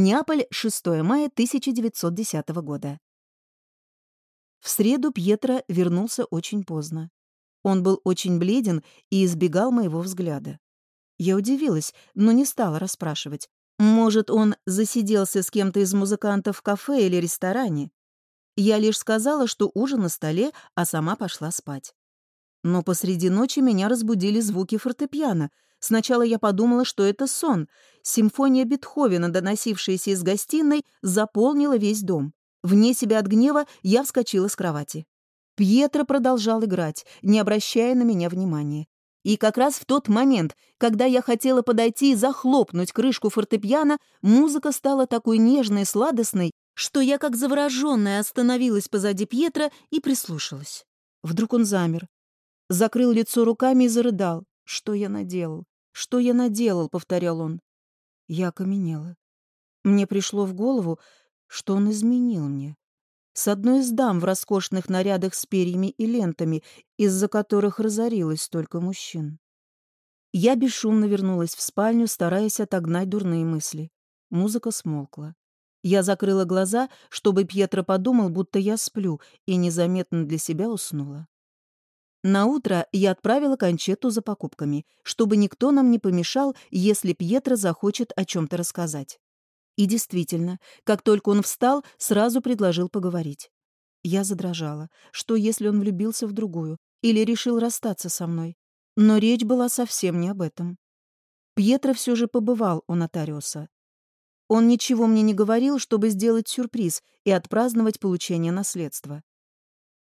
Неаполь, 6 мая 1910 года. В среду Пьетро вернулся очень поздно. Он был очень бледен и избегал моего взгляда. Я удивилась, но не стала расспрашивать. Может, он засиделся с кем-то из музыкантов в кафе или ресторане? Я лишь сказала, что ужин на столе, а сама пошла спать. Но посреди ночи меня разбудили звуки фортепиано. Сначала я подумала, что это сон. Симфония Бетховена, доносившаяся из гостиной, заполнила весь дом. Вне себя от гнева я вскочила с кровати. Пьетро продолжал играть, не обращая на меня внимания. И как раз в тот момент, когда я хотела подойти и захлопнуть крышку фортепиано, музыка стала такой нежной сладостной, что я как завороженная остановилась позади Пьетро и прислушалась. Вдруг он замер, закрыл лицо руками и зарыдал. «Что я наделал? Что я наделал?» — повторял он. Я окаменела. Мне пришло в голову, что он изменил мне. С одной из дам в роскошных нарядах с перьями и лентами, из-за которых разорилось столько мужчин. Я бесшумно вернулась в спальню, стараясь отогнать дурные мысли. Музыка смолкла. Я закрыла глаза, чтобы Пьетро подумал, будто я сплю, и незаметно для себя уснула. На утро я отправила Кончету за покупками, чтобы никто нам не помешал, если Пьетро захочет о чем-то рассказать. И действительно, как только он встал, сразу предложил поговорить. Я задрожала. Что, если он влюбился в другую? Или решил расстаться со мной? Но речь была совсем не об этом. Пьетро все же побывал у нотариуса. Он ничего мне не говорил, чтобы сделать сюрприз и отпраздновать получение наследства.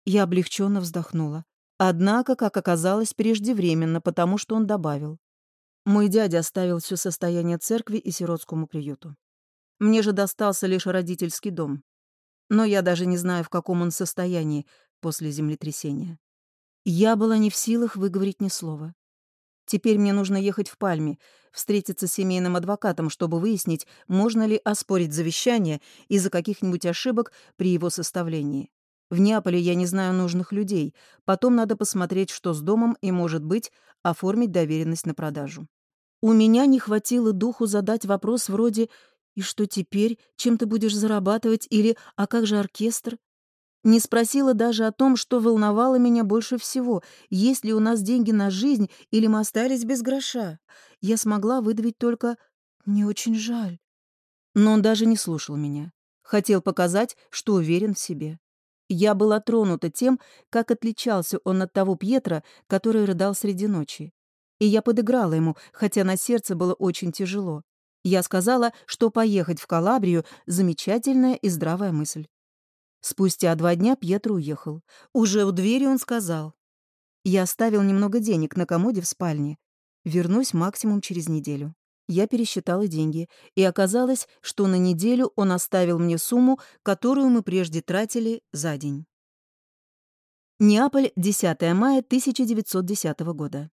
Я облегченно вздохнула. Однако, как оказалось, преждевременно, потому что он добавил. Мой дядя оставил все состояние церкви и сиротскому приюту. Мне же достался лишь родительский дом. Но я даже не знаю, в каком он состоянии после землетрясения. Я была не в силах выговорить ни слова. Теперь мне нужно ехать в Пальме, встретиться с семейным адвокатом, чтобы выяснить, можно ли оспорить завещание из-за каких-нибудь ошибок при его составлении. В Неаполе я не знаю нужных людей. Потом надо посмотреть, что с домом, и, может быть, оформить доверенность на продажу. У меня не хватило духу задать вопрос вроде «И что теперь? Чем ты будешь зарабатывать?» или «А как же оркестр?» Не спросила даже о том, что волновало меня больше всего, есть ли у нас деньги на жизнь или мы остались без гроша. Я смогла выдавить только «мне очень жаль». Но он даже не слушал меня. Хотел показать, что уверен в себе. Я была тронута тем, как отличался он от того Пьетра, который рыдал среди ночи. И я подыграла ему, хотя на сердце было очень тяжело. Я сказала, что поехать в Калабрию — замечательная и здравая мысль. Спустя два дня Пьетро уехал. Уже у двери он сказал. Я оставил немного денег на комоде в спальне. Вернусь максимум через неделю. Я пересчитала деньги, и оказалось, что на неделю он оставил мне сумму, которую мы прежде тратили за день. Неаполь, 10 мая 1910 года.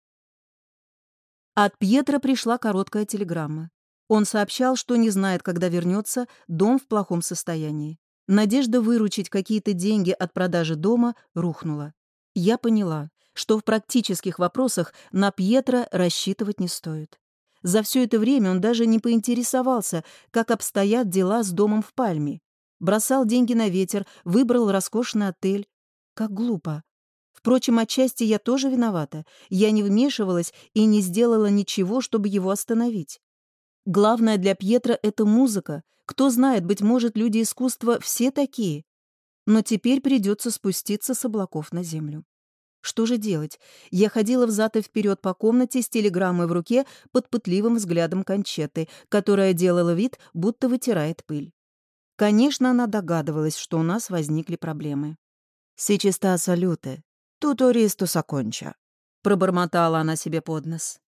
От Пьетро пришла короткая телеграмма. Он сообщал, что не знает, когда вернется, дом в плохом состоянии. Надежда выручить какие-то деньги от продажи дома рухнула. Я поняла, что в практических вопросах на Пьетро рассчитывать не стоит. За все это время он даже не поинтересовался, как обстоят дела с домом в Пальме. Бросал деньги на ветер, выбрал роскошный отель. Как глупо. Впрочем, отчасти я тоже виновата. Я не вмешивалась и не сделала ничего, чтобы его остановить. Главное для Пьетра — это музыка. Кто знает, быть может, люди искусства все такие. Но теперь придется спуститься с облаков на землю. Что же делать? Я ходила взад и вперед по комнате с телеграммой в руке под пытливым взглядом Кончеты, которая делала вид, будто вытирает пыль. Конечно, она догадывалась, что у нас возникли проблемы. «Сичеста салюте, тутористу саконча», — пробормотала она себе под нос.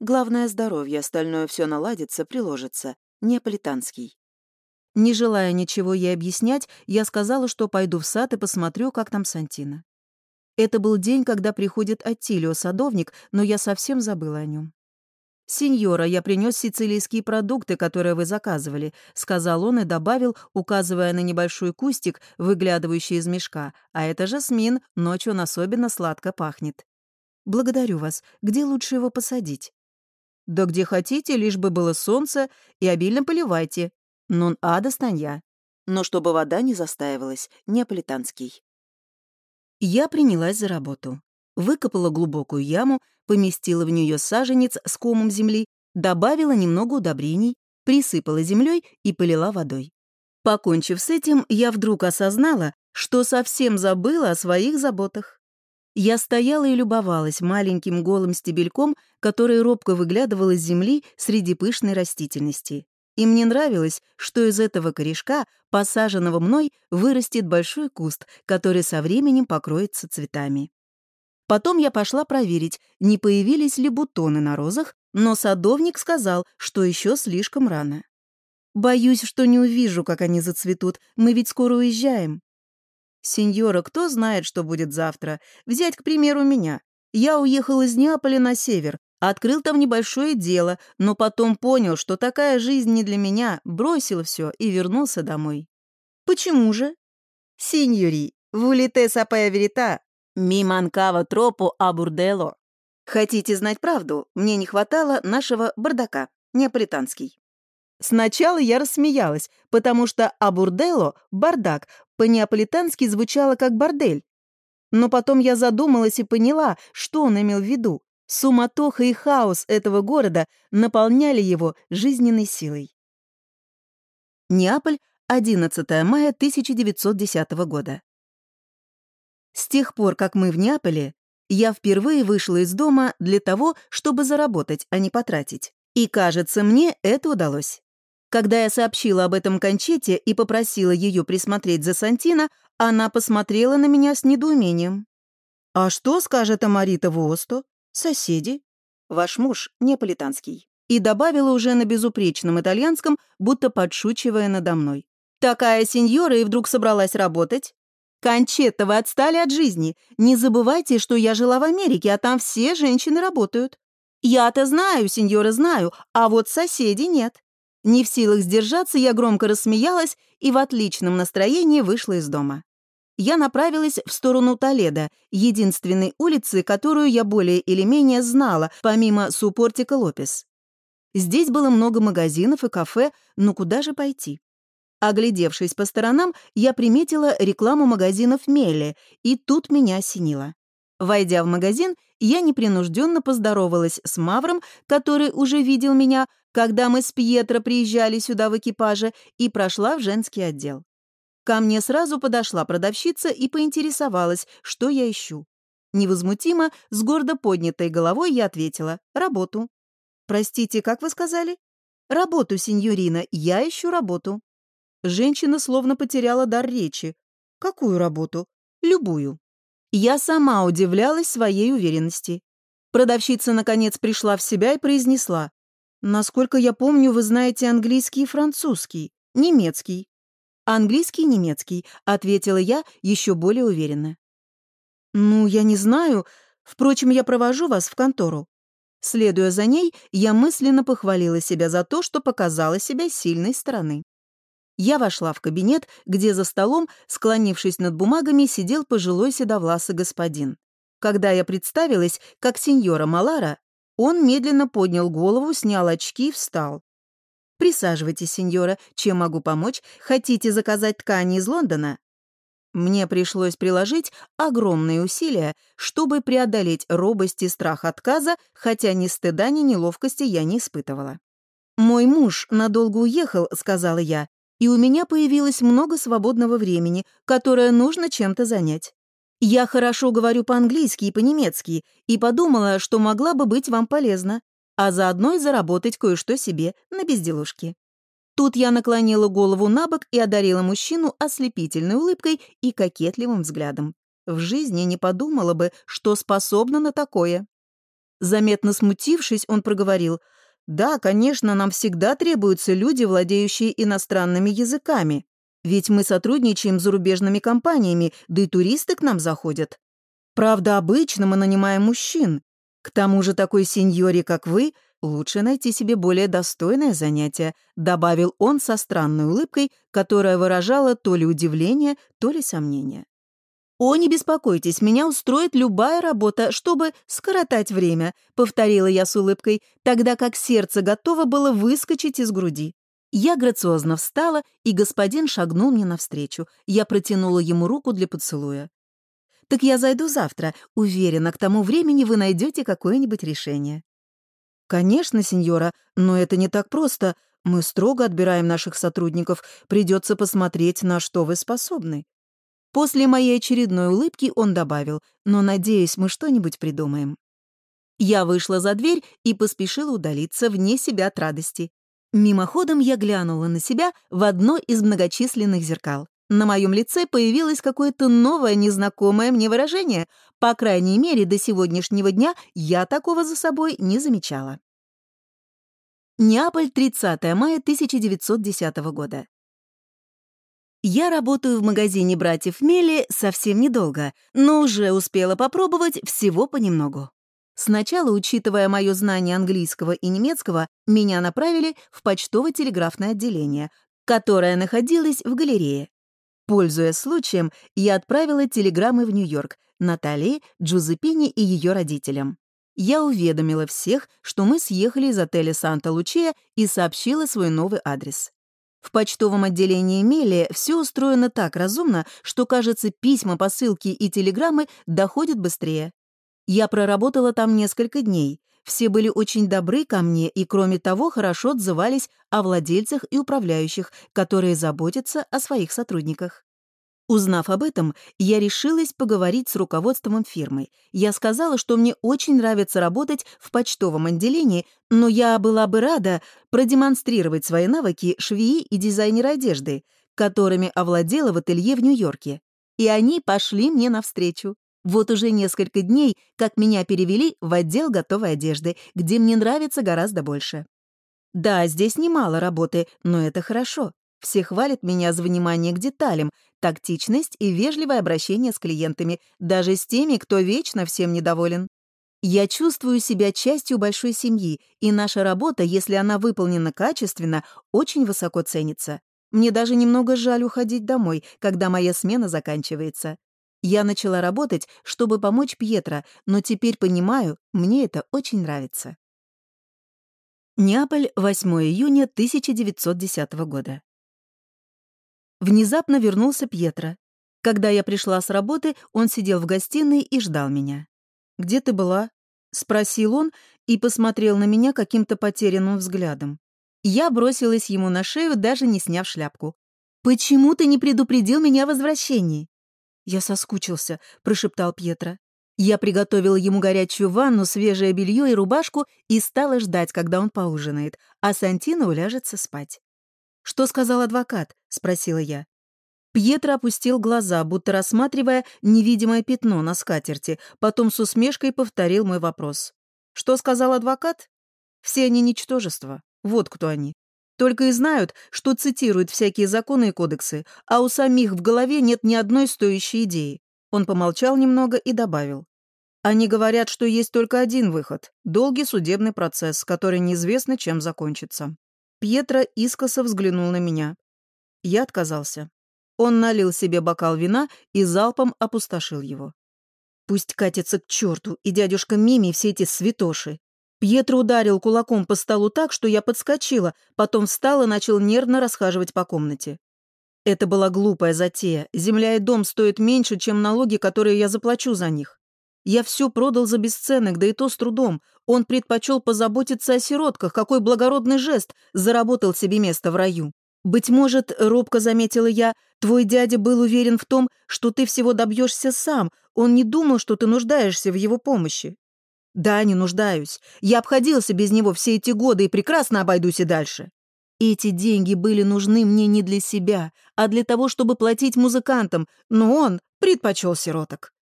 Главное — здоровье, остальное все наладится, приложится. Неаполитанский. Не желая ничего ей объяснять, я сказала, что пойду в сад и посмотрю, как там Сантина. Это был день, когда приходит Аттилио, садовник, но я совсем забыла о нем. «Сеньора, я принес сицилийские продукты, которые вы заказывали», — сказал он и добавил, указывая на небольшой кустик, выглядывающий из мешка. «А это жасмин, ночью он особенно сладко пахнет». «Благодарю вас. Где лучше его посадить?» «Да где хотите, лишь бы было солнце, и обильно поливайте. Нон ада станья. Но чтобы вода не застаивалась, неаполитанский. Я принялась за работу. Выкопала глубокую яму, поместила в нее саженец с комом земли, добавила немного удобрений, присыпала землей и полила водой. Покончив с этим, я вдруг осознала, что совсем забыла о своих заботах. Я стояла и любовалась маленьким голым стебельком, который робко выглядывал из земли среди пышной растительности. И мне нравилось, что из этого корешка, посаженного мной, вырастет большой куст, который со временем покроется цветами. Потом я пошла проверить, не появились ли бутоны на розах, но садовник сказал, что еще слишком рано. «Боюсь, что не увижу, как они зацветут, мы ведь скоро уезжаем». «Сеньора, кто знает, что будет завтра? Взять, к примеру, меня. Я уехал из Неаполя на север, Открыл там небольшое дело, но потом понял, что такая жизнь не для меня, бросил все и вернулся домой. Почему же? Синьори, вулите сапая верита, ми манкава тропу а бурдело. Хотите знать правду? Мне не хватало нашего бардака, неаполитанский. Сначала я рассмеялась, потому что абурдело, бардак, по-неаполитански звучало как бордель. Но потом я задумалась и поняла, что он имел в виду. Суматоха и хаос этого города наполняли его жизненной силой. Неаполь, 11 мая 1910 года. С тех пор, как мы в Неаполе, я впервые вышла из дома для того, чтобы заработать, а не потратить. И, кажется, мне это удалось. Когда я сообщила об этом Кончете и попросила ее присмотреть за Сантино, она посмотрела на меня с недоумением. «А что скажет Амарита Вуосто? «Соседи. Ваш муж неаполитанский». И добавила уже на безупречном итальянском, будто подшучивая надо мной. «Такая сеньора и вдруг собралась работать?» «Кончетта, вы отстали от жизни. Не забывайте, что я жила в Америке, а там все женщины работают». «Я-то знаю, сеньора, знаю, а вот соседи нет». Не в силах сдержаться, я громко рассмеялась и в отличном настроении вышла из дома я направилась в сторону Толеда, единственной улицы, которую я более или менее знала, помимо Супортика Лопес. Здесь было много магазинов и кафе, но куда же пойти? Оглядевшись по сторонам, я приметила рекламу магазинов Мелли, и тут меня осенило. Войдя в магазин, я непринужденно поздоровалась с Мавром, который уже видел меня, когда мы с Пьетро приезжали сюда в экипаже, и прошла в женский отдел. Ко мне сразу подошла продавщица и поинтересовалась, что я ищу. Невозмутимо, с гордо поднятой головой я ответила «Работу». «Простите, как вы сказали?» «Работу, сеньорина, я ищу работу». Женщина словно потеряла дар речи. «Какую работу?» «Любую». Я сама удивлялась своей уверенности. Продавщица, наконец, пришла в себя и произнесла. «Насколько я помню, вы знаете английский и французский, немецкий. «Английский и немецкий», — ответила я еще более уверенно. «Ну, я не знаю. Впрочем, я провожу вас в контору». Следуя за ней, я мысленно похвалила себя за то, что показала себя сильной стороны. Я вошла в кабинет, где за столом, склонившись над бумагами, сидел пожилой седовласый господин. Когда я представилась, как сеньора Малара, он медленно поднял голову, снял очки и встал. «Присаживайтесь, сеньора. Чем могу помочь? Хотите заказать ткани из Лондона?» Мне пришлось приложить огромные усилия, чтобы преодолеть робость и страх отказа, хотя ни стыда, ни неловкости я не испытывала. «Мой муж надолго уехал», — сказала я, «и у меня появилось много свободного времени, которое нужно чем-то занять. Я хорошо говорю по-английски и по-немецки, и подумала, что могла бы быть вам полезна а заодно и заработать кое-что себе на безделушки. Тут я наклонила голову на бок и одарила мужчину ослепительной улыбкой и кокетливым взглядом. В жизни не подумала бы, что способна на такое. Заметно смутившись, он проговорил, «Да, конечно, нам всегда требуются люди, владеющие иностранными языками. Ведь мы сотрудничаем с зарубежными компаниями, да и туристы к нам заходят. Правда, обычно мы нанимаем мужчин, к тому же такой сеньоре, как вы, лучше найти себе более достойное занятие», добавил он со странной улыбкой, которая выражала то ли удивление, то ли сомнение. «О, не беспокойтесь, меня устроит любая работа, чтобы скоротать время», — повторила я с улыбкой, тогда как сердце готово было выскочить из груди. Я грациозно встала, и господин шагнул мне навстречу. Я протянула ему руку для поцелуя. «Так я зайду завтра. Уверена, к тому времени вы найдете какое-нибудь решение». «Конечно, сеньора, но это не так просто. Мы строго отбираем наших сотрудников. Придется посмотреть, на что вы способны». После моей очередной улыбки он добавил, «Но, надеюсь, мы что-нибудь придумаем». Я вышла за дверь и поспешила удалиться вне себя от радости. Мимоходом я глянула на себя в одно из многочисленных зеркал. На моем лице появилось какое-то новое, незнакомое мне выражение. По крайней мере, до сегодняшнего дня я такого за собой не замечала. Неаполь, 30 мая 1910 года. Я работаю в магазине братьев Мели совсем недолго, но уже успела попробовать всего понемногу. Сначала, учитывая мое знание английского и немецкого, меня направили в почтово-телеграфное отделение, которое находилось в галерее. Пользуясь случаем, я отправила телеграммы в Нью-Йорк Наталье, Джузеппине и ее родителям. Я уведомила всех, что мы съехали из отеля «Санта-Лучия» и сообщила свой новый адрес. В почтовом отделении Мелия все устроено так разумно, что, кажется, письма, посылки и телеграммы доходят быстрее. Я проработала там несколько дней. Все были очень добры ко мне и, кроме того, хорошо отзывались о владельцах и управляющих, которые заботятся о своих сотрудниках. Узнав об этом, я решилась поговорить с руководством фирмы. Я сказала, что мне очень нравится работать в почтовом отделении, но я была бы рада продемонстрировать свои навыки швеи и дизайнера одежды, которыми овладела в ателье в Нью-Йорке. И они пошли мне навстречу. Вот уже несколько дней, как меня перевели в отдел готовой одежды, где мне нравится гораздо больше. Да, здесь немало работы, но это хорошо. Все хвалят меня за внимание к деталям, тактичность и вежливое обращение с клиентами, даже с теми, кто вечно всем недоволен. Я чувствую себя частью большой семьи, и наша работа, если она выполнена качественно, очень высоко ценится. Мне даже немного жаль уходить домой, когда моя смена заканчивается. Я начала работать, чтобы помочь Пьетро, но теперь понимаю, мне это очень нравится. Неаполь, 8 июня 1910 года. Внезапно вернулся Пьетро. Когда я пришла с работы, он сидел в гостиной и ждал меня. «Где ты была?» — спросил он и посмотрел на меня каким-то потерянным взглядом. Я бросилась ему на шею, даже не сняв шляпку. «Почему ты не предупредил меня о возвращении?» «Я соскучился», — прошептал Пьетро. Я приготовила ему горячую ванну, свежее белье и рубашку и стала ждать, когда он поужинает, а Сантино уляжется спать. «Что сказал адвокат?» — спросила я. Пьетро опустил глаза, будто рассматривая невидимое пятно на скатерти, потом с усмешкой повторил мой вопрос. «Что сказал адвокат?» «Все они ничтожества. Вот кто они. Только и знают, что цитируют всякие законы и кодексы, а у самих в голове нет ни одной стоящей идеи. Он помолчал немного и добавил. Они говорят, что есть только один выход — долгий судебный процесс, который неизвестно, чем закончится. Пьетро искоса взглянул на меня. Я отказался. Он налил себе бокал вина и залпом опустошил его. Пусть катится к черту, и дядюшка Мими, все эти святоши. Пьетро ударил кулаком по столу так, что я подскочила, потом встал и начал нервно расхаживать по комнате. Это была глупая затея. Земля и дом стоят меньше, чем налоги, которые я заплачу за них. Я все продал за бесценок, да и то с трудом. Он предпочел позаботиться о сиротках, какой благородный жест, заработал себе место в раю. «Быть может, — робко заметила я, — твой дядя был уверен в том, что ты всего добьешься сам, он не думал, что ты нуждаешься в его помощи. Да, не нуждаюсь. Я обходился без него все эти годы и прекрасно обойдусь и дальше. Эти деньги были нужны мне не для себя, а для того, чтобы платить музыкантам, но он предпочел сироток.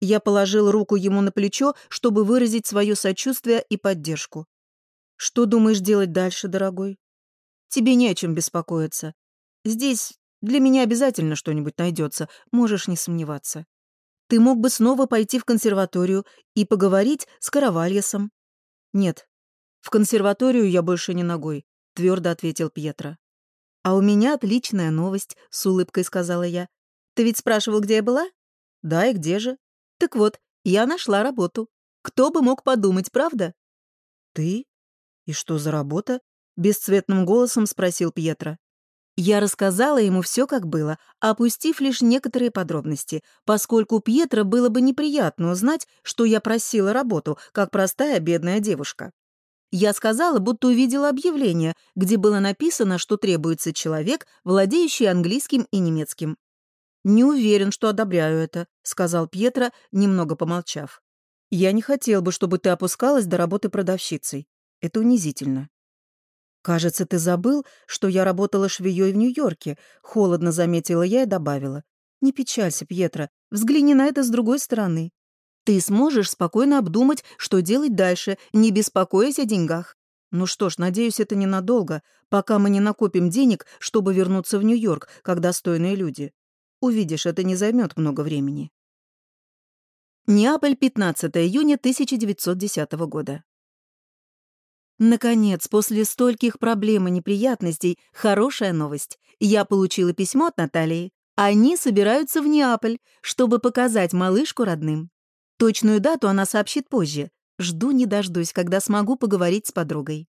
Я положил руку ему на плечо, чтобы выразить свое сочувствие и поддержку. «Что думаешь делать дальше, дорогой? Тебе не о чем беспокоиться. Здесь для меня обязательно что-нибудь найдется, можешь не сомневаться. Ты мог бы снова пойти в консерваторию и поговорить с Каравальесом». «Нет, в консерваторию я больше не ногой», — твердо ответил Пьетро. «А у меня отличная новость», — с улыбкой сказала я. «Ты ведь спрашивал, где я была?» «Да, и где же?» «Так вот, я нашла работу. Кто бы мог подумать, правда?» «Ты? И что за работа?» бесцветным голосом спросил Пьетро. Я рассказала ему все, как было, опустив лишь некоторые подробности, поскольку Пьетро было бы неприятно узнать, что я просила работу, как простая бедная девушка. Я сказала, будто увидела объявление, где было написано, что требуется человек, владеющий английским и немецким. «Не уверен, что одобряю это», — сказал Пьетро, немного помолчав. «Я не хотел бы, чтобы ты опускалась до работы продавщицей. Это унизительно». «Кажется, ты забыл, что я работала швеей в Нью-Йорке», — холодно заметила я и добавила. «Не печалься, Пьетро, взгляни на это с другой стороны. Ты сможешь спокойно обдумать, что делать дальше, не беспокоясь о деньгах. Ну что ж, надеюсь, это ненадолго, пока мы не накопим денег, чтобы вернуться в Нью-Йорк, как достойные люди. Увидишь, это не займет много времени». Неаполь, 15 июня 1910 года. Наконец, после стольких проблем и неприятностей, хорошая новость. Я получила письмо от Натальи. Они собираются в Неаполь, чтобы показать малышку родным. Точную дату она сообщит позже. Жду не дождусь, когда смогу поговорить с подругой.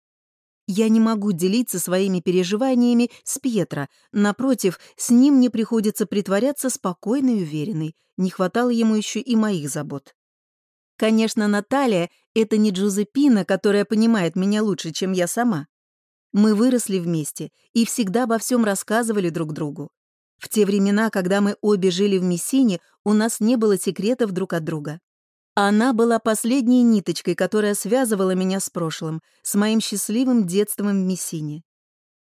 Я не могу делиться своими переживаниями с Пьетро. Напротив, с ним мне приходится притворяться спокойной и уверенной. Не хватало ему еще и моих забот. Конечно, Наталья — это не Джузеппина, которая понимает меня лучше, чем я сама. Мы выросли вместе и всегда обо всем рассказывали друг другу. В те времена, когда мы обе жили в Мессине, у нас не было секретов друг от друга. Она была последней ниточкой, которая связывала меня с прошлым, с моим счастливым детством в Мессине.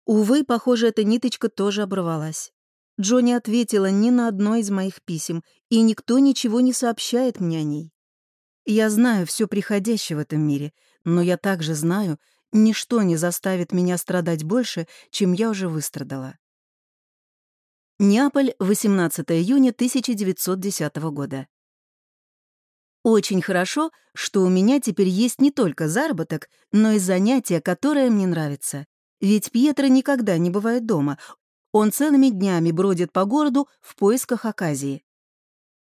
Увы, похоже, эта ниточка тоже оборвалась. Джонни ответила ни на одно из моих писем, и никто ничего не сообщает мне о ней. Я знаю все приходящее в этом мире, но я также знаю, ничто не заставит меня страдать больше, чем я уже выстрадала. Неаполь, 18 июня 1910 года. Очень хорошо, что у меня теперь есть не только заработок, но и занятие, которое мне нравится. Ведь Пьетро никогда не бывает дома. Он целыми днями бродит по городу в поисках оказии.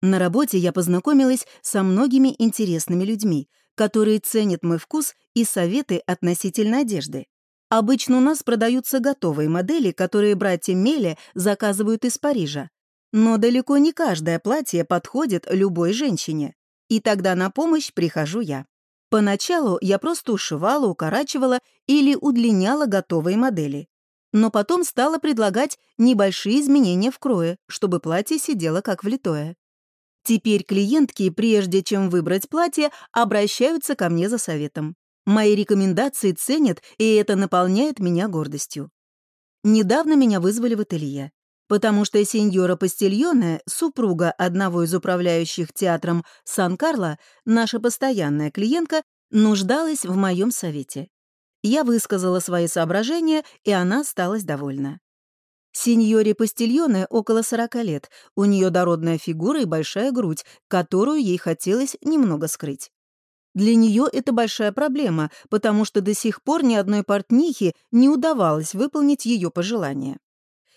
На работе я познакомилась со многими интересными людьми, которые ценят мой вкус и советы относительно одежды. Обычно у нас продаются готовые модели, которые братья Меле заказывают из Парижа. Но далеко не каждое платье подходит любой женщине. И тогда на помощь прихожу я. Поначалу я просто ушивала, укорачивала или удлиняла готовые модели. Но потом стала предлагать небольшие изменения в крое, чтобы платье сидело как влитое. Теперь клиентки, прежде чем выбрать платье, обращаются ко мне за советом. Мои рекомендации ценят, и это наполняет меня гордостью. Недавно меня вызвали в ателье, потому что сеньора Пастильоне, супруга одного из управляющих театром Сан-Карло, наша постоянная клиентка, нуждалась в моем совете. Я высказала свои соображения, и она осталась довольна. Сеньоре Пастильоне около сорока лет, у нее дородная фигура и большая грудь, которую ей хотелось немного скрыть. Для нее это большая проблема, потому что до сих пор ни одной портнихе не удавалось выполнить ее пожелания.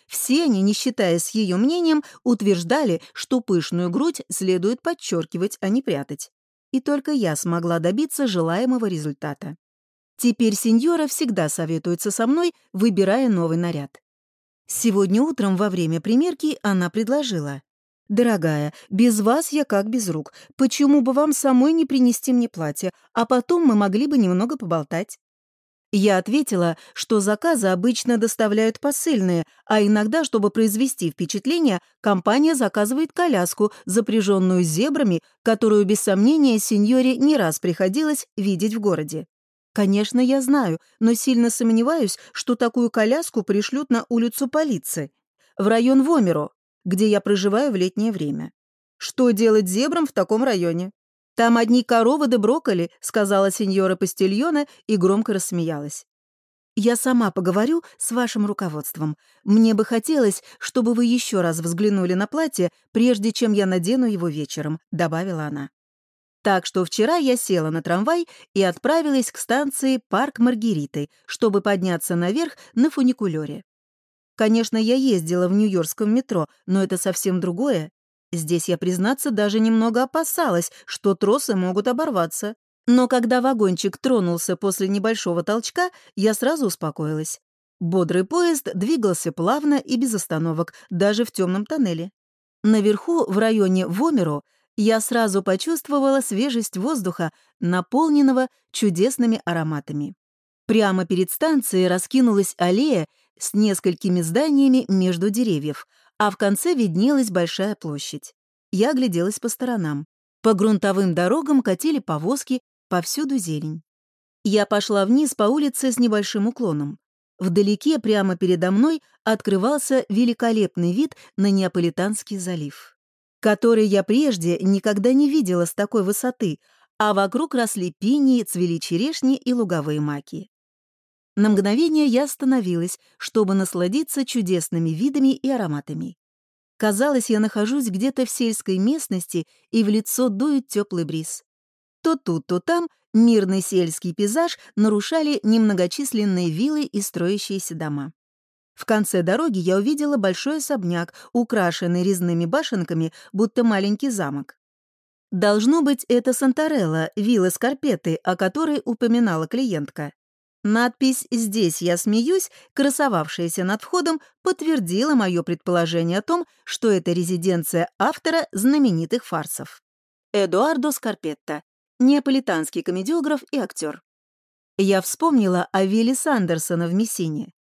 Все они, не считаясь ее мнением, утверждали, что пышную грудь следует подчеркивать, а не прятать. И только я смогла добиться желаемого результата. Теперь сеньора всегда советуется со мной, выбирая новый наряд. Сегодня утром во время примерки она предложила. «Дорогая, без вас я как без рук. Почему бы вам самой не принести мне платье, а потом мы могли бы немного поболтать?» Я ответила, что заказы обычно доставляют посыльные, а иногда, чтобы произвести впечатление, компания заказывает коляску, запряженную зебрами, которую, без сомнения, сеньоре не раз приходилось видеть в городе. Конечно, я знаю, но сильно сомневаюсь, что такую коляску пришлют на улицу полиции, в район Вомеро, где я проживаю в летнее время. Что делать зебрам в таком районе? Там одни коровы да брокколи, сказала сеньора Пастильона и громко рассмеялась. Я сама поговорю с вашим руководством. Мне бы хотелось, чтобы вы еще раз взглянули на платье, прежде чем я надену его вечером, добавила она. Так что вчера я села на трамвай и отправилась к станции Парк Маргариты, чтобы подняться наверх на фуникулёре. Конечно, я ездила в Нью-Йоркском метро, но это совсем другое. Здесь я, признаться, даже немного опасалась, что тросы могут оборваться. Но когда вагончик тронулся после небольшого толчка, я сразу успокоилась. Бодрый поезд двигался плавно и без остановок, даже в темном тоннеле. Наверху, в районе Вомеро, я сразу почувствовала свежесть воздуха, наполненного чудесными ароматами. Прямо перед станцией раскинулась аллея с несколькими зданиями между деревьев, а в конце виднелась большая площадь. Я огляделась по сторонам. По грунтовым дорогам катили повозки, повсюду зелень. Я пошла вниз по улице с небольшим уклоном. Вдалеке, прямо передо мной, открывался великолепный вид на Неаполитанский залив, который я прежде никогда не видела с такой высоты, а вокруг росли пинии, цвели черешни и луговые маки. На мгновение я остановилась, чтобы насладиться чудесными видами и ароматами. Казалось, я нахожусь где-то в сельской местности, и в лицо дует теплый бриз. То тут, то там мирный сельский пейзаж нарушали немногочисленные виллы и строящиеся дома. В конце дороги я увидела большой особняк, украшенный резными башенками, будто маленький замок. Должно быть, это Санторелла, вилла Скорпеты, о которой упоминала клиентка. Надпись «Здесь я смеюсь», красовавшаяся над входом, подтвердила мое предположение о том, что это резиденция автора знаменитых фарсов. Эдуардо Скарпетта, неаполитанский комедиограф и актер. Я вспомнила о Вилле Сандерсона в Мессине.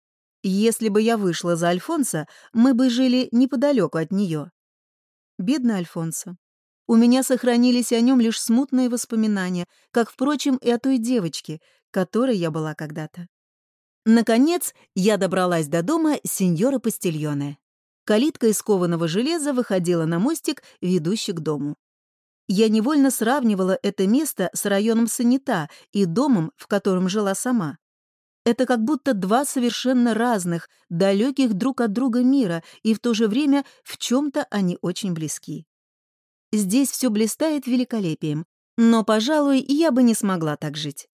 Если бы я вышла за Альфонса, мы бы жили неподалеку от нее. Бедный Альфонсо. У меня сохранились о нем лишь смутные воспоминания, как, впрочем, и о той девочке, которой я была когда-то. Наконец, я добралась до дома сеньора Пастильоне. Калитка из кованого железа выходила на мостик, ведущий к дому. Я невольно сравнивала это место с районом Санита и домом, в котором жила сама. Это как будто два совершенно разных, далеких друг от друга мира, и в то же время в чем-то они очень близки. Здесь все блистает великолепием, но, пожалуй, я бы не смогла так жить.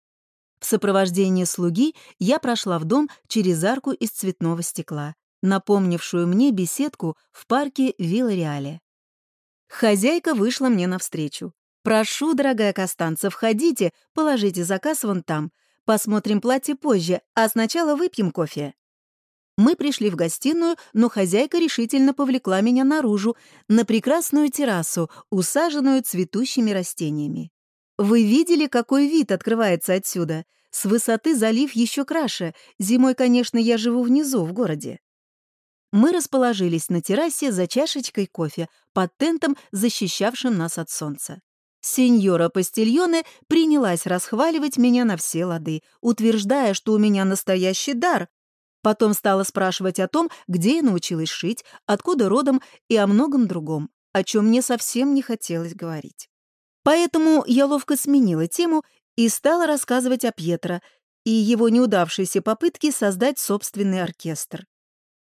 В сопровождении слуги я прошла в дом через арку из цветного стекла, напомнившую мне беседку в парке Вилла-Реале. Хозяйка вышла мне навстречу. «Прошу, дорогая Костанца, входите, положите заказ вон там. Посмотрим платье позже, а сначала выпьем кофе». Мы пришли в гостиную, но хозяйка решительно повлекла меня наружу, на прекрасную террасу, усаженную цветущими растениями. Вы видели, какой вид открывается отсюда? С высоты залив еще краше. Зимой, конечно, я живу внизу, в городе. Мы расположились на террасе за чашечкой кофе под тентом, защищавшим нас от солнца. Сеньора Пастильоне принялась расхваливать меня на все лады, утверждая, что у меня настоящий дар. Потом стала спрашивать о том, где я научилась шить, откуда родом и о многом другом, о чем мне совсем не хотелось говорить. Поэтому я ловко сменила тему и стала рассказывать о Пьетро и его неудавшейся попытке создать собственный оркестр.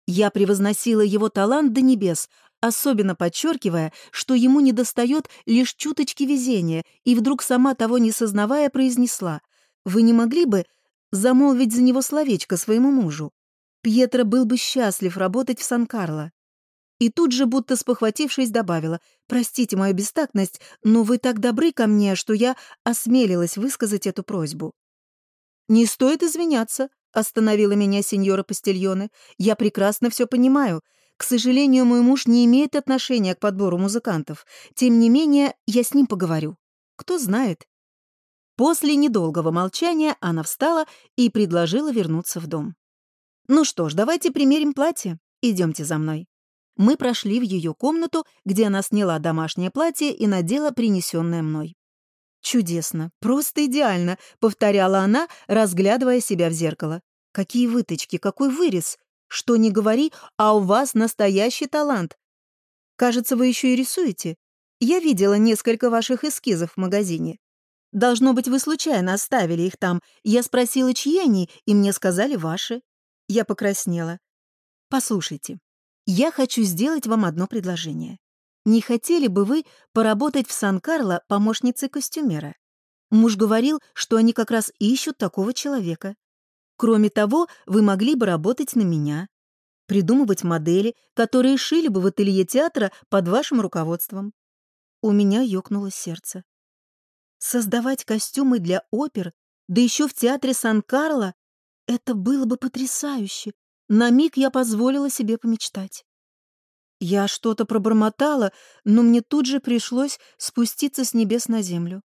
Я превозносила его талант до небес, особенно подчеркивая, что ему недостает лишь чуточки везения, и вдруг сама того не сознавая произнесла «Вы не могли бы замолвить за него словечко своему мужу? Пьетро был бы счастлив работать в Сан-Карло». И тут же, будто спохватившись, добавила, «Простите мою бестактность, но вы так добры ко мне, что я осмелилась высказать эту просьбу». «Не стоит извиняться», — остановила меня сеньора Пастильоне. «Я прекрасно все понимаю. К сожалению, мой муж не имеет отношения к подбору музыкантов. Тем не менее, я с ним поговорю. Кто знает». После недолгого молчания она встала и предложила вернуться в дом. «Ну что ж, давайте примерим платье. Идемте за мной» мы прошли в ее комнату, где она сняла домашнее платье и надела принесенное мной. «Чудесно, просто идеально», — повторяла она, разглядывая себя в зеркало. «Какие выточки, какой вырез! Что не говори, а у вас настоящий талант. Кажется, вы еще и рисуете. Я видела несколько ваших эскизов в магазине. Должно быть, вы случайно оставили их там. Я спросила, чьи они, и мне сказали ваши». Я покраснела. «Послушайте, я хочу сделать вам одно предложение. Не хотели бы вы поработать в Сан-Карло помощницей костюмера? Муж говорил, что они как раз ищут такого человека. Кроме того, вы могли бы работать на меня, придумывать модели, которые шили бы в ателье театра под вашим руководством. У меня ёкнуло сердце. Создавать костюмы для опер, да еще в театре Сан-Карло, это было бы потрясающе. На миг я позволила себе помечтать. Я что-то пробормотала, но мне тут же пришлось спуститься с небес на землю.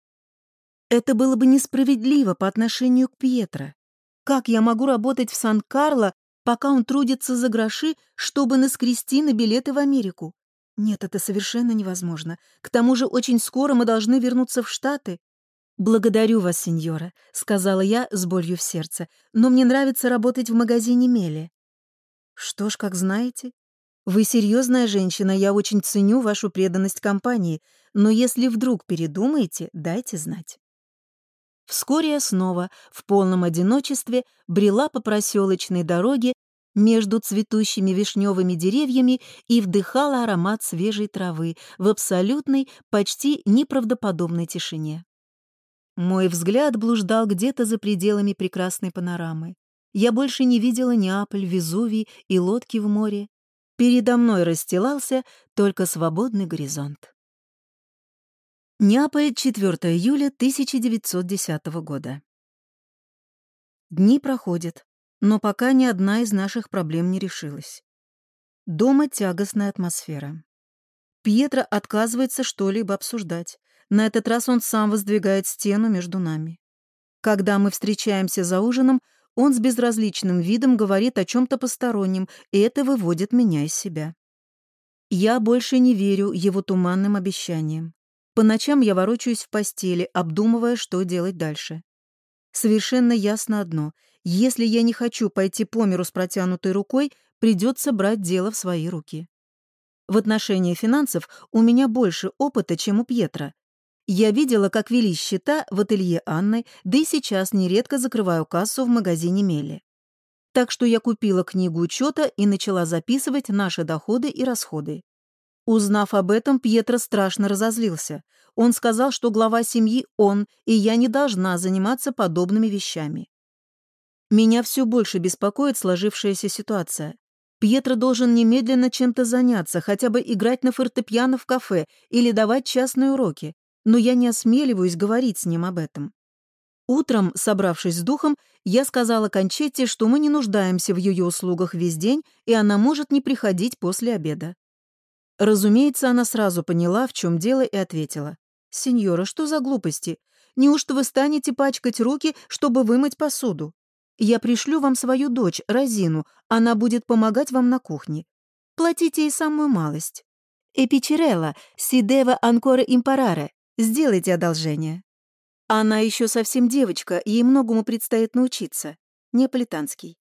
Это было бы несправедливо по отношению к Пьетро. Как я могу работать в Сан-Карло, пока он трудится за гроши, чтобы наскрести на билеты в Америку? Нет, это совершенно невозможно. К тому же очень скоро мы должны вернуться в Штаты. «Благодарю вас, сеньора», — сказала я с болью в сердце, «но мне нравится работать в магазине Мели». «Что ж, как знаете. Вы серьезная женщина, я очень ценю вашу преданность компании, но если вдруг передумаете, дайте знать». Вскоре я снова, в полном одиночестве, брела по проселочной дороге между цветущими вишневыми деревьями и вдыхала аромат свежей травы в абсолютной, почти неправдоподобной тишине. Мой взгляд блуждал где-то за пределами прекрасной панорамы. Я больше не видела Неаполь, Везувий и лодки в море. Передо мной расстилался только свободный горизонт. Неаполь, 4 июля 1910 года. Дни проходят, но пока ни одна из наших проблем не решилась. Дома тягостная атмосфера. Пьетро отказывается что-либо обсуждать. На этот раз он сам воздвигает стену между нами. Когда мы встречаемся за ужином, он с безразличным видом говорит о чем-то постороннем, и это выводит меня из себя. Я больше не верю его туманным обещаниям. По ночам я ворочаюсь в постели, обдумывая, что делать дальше. Совершенно ясно одно. Если я не хочу пойти по миру с протянутой рукой, придется брать дело в свои руки. В отношении финансов у меня больше опыта, чем у Пьетра. Я видела, как вели счета в ателье Анны, да и сейчас нередко закрываю кассу в магазине Мели. Так что я купила книгу учета и начала записывать наши доходы и расходы. Узнав об этом, Пьетро страшно разозлился. Он сказал, что глава семьи он, и я не должна заниматься подобными вещами. Меня все больше беспокоит сложившаяся ситуация. Пьетро должен немедленно чем-то заняться, хотя бы играть на фортепиано в кафе или давать частные уроки, но я не осмеливаюсь говорить с ним об этом. Утром, собравшись с духом, я сказала Кончетте, что мы не нуждаемся в ее услугах весь день, и она может не приходить после обеда. Разумеется, она сразу поняла, в чем дело, и ответила. «Сеньора, что за глупости? Неужто вы станете пачкать руки, чтобы вымыть посуду? Я пришлю вам свою дочь, Розину, она будет помогать вам на кухне. Платите ей самую малость. Эпичерелла, сидева анкора импараре. Сделайте одолжение. Она еще совсем девочка, ей многому предстоит научиться. Неаполитанский.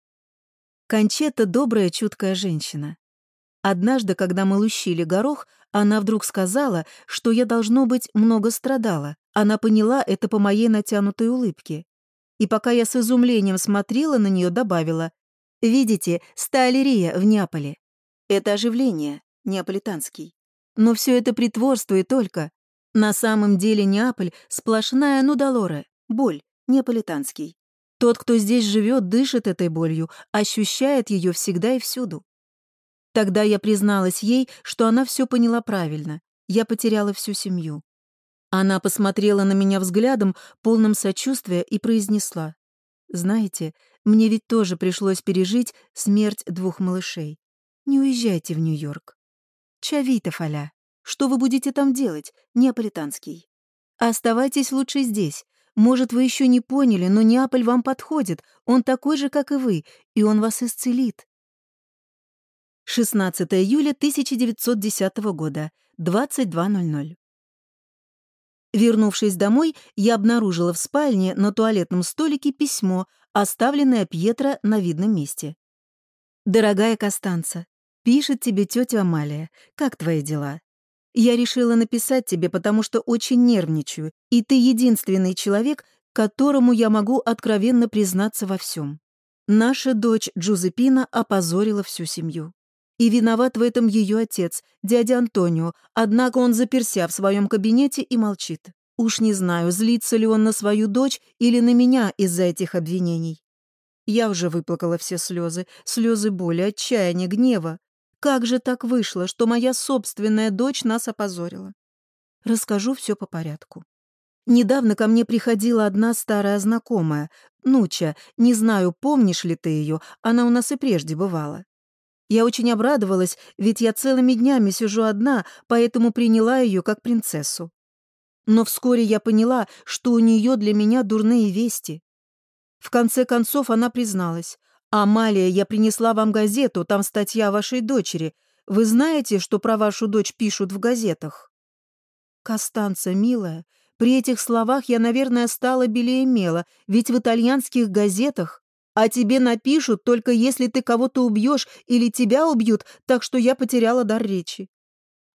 Кончета — добрая, чуткая женщина. Однажды, когда мы лущили горох, она вдруг сказала, что я, должно быть, много страдала. Она поняла это по моей натянутой улыбке. И пока я с изумлением смотрела на нее, добавила, «Видите, сталерия в Неаполе. Это оживление, неаполитанский. Но все это притворство и только. На самом деле Неаполь — сплошная нудалора, боль, неаполитанский. Тот, кто здесь живет, дышит этой болью, ощущает ее всегда и всюду. Тогда я призналась ей, что она все поняла правильно. Я потеряла всю семью. Она посмотрела на меня взглядом, полным сочувствия, и произнесла. «Знаете, мне ведь тоже пришлось пережить смерть двух малышей. Не уезжайте в Нью-Йорк. Чавита, Фаля. Что вы будете там делать, неаполитанский? Оставайтесь лучше здесь. Может, вы еще не поняли, но Неаполь вам подходит. Он такой же, как и вы, и он вас исцелит. 16 июля 1910 года, 22.00. Вернувшись домой, я обнаружила в спальне на туалетном столике письмо, оставленное Пьетро на видном месте. «Дорогая Костанца, пишет тебе тетя Амалия. Как твои дела? Я решила написать тебе, потому что очень нервничаю, и ты единственный человек, которому я могу откровенно признаться во всем. Наша дочь Джузепина опозорила всю семью. И виноват в этом ее отец, дядя Антонио, однако он заперся в своем кабинете и молчит. Уж не знаю, злится ли он на свою дочь или на меня из-за этих обвинений. Я уже выплакала все слезы, слезы боли, отчаяния, гнева. Как же так вышло, что моя собственная дочь нас опозорила? Расскажу все по порядку. Недавно ко мне приходила одна старая знакомая, Нуча, не знаю, помнишь ли ты ее, она у нас и прежде бывала. Я очень обрадовалась, ведь я целыми днями сижу одна, поэтому приняла ее как принцессу. Но вскоре я поняла, что у нее для меня дурные вести. В конце концов она призналась. «Амалия, я принесла вам газету, там статья о вашей дочери. Вы знаете, что про вашу дочь пишут в газетах?» «Костанца, милая, при этих словах я, наверное, стала белее мела, ведь в итальянских газетах «А тебе напишут, только если ты кого-то убьешь или тебя убьют, так что я потеряла дар речи».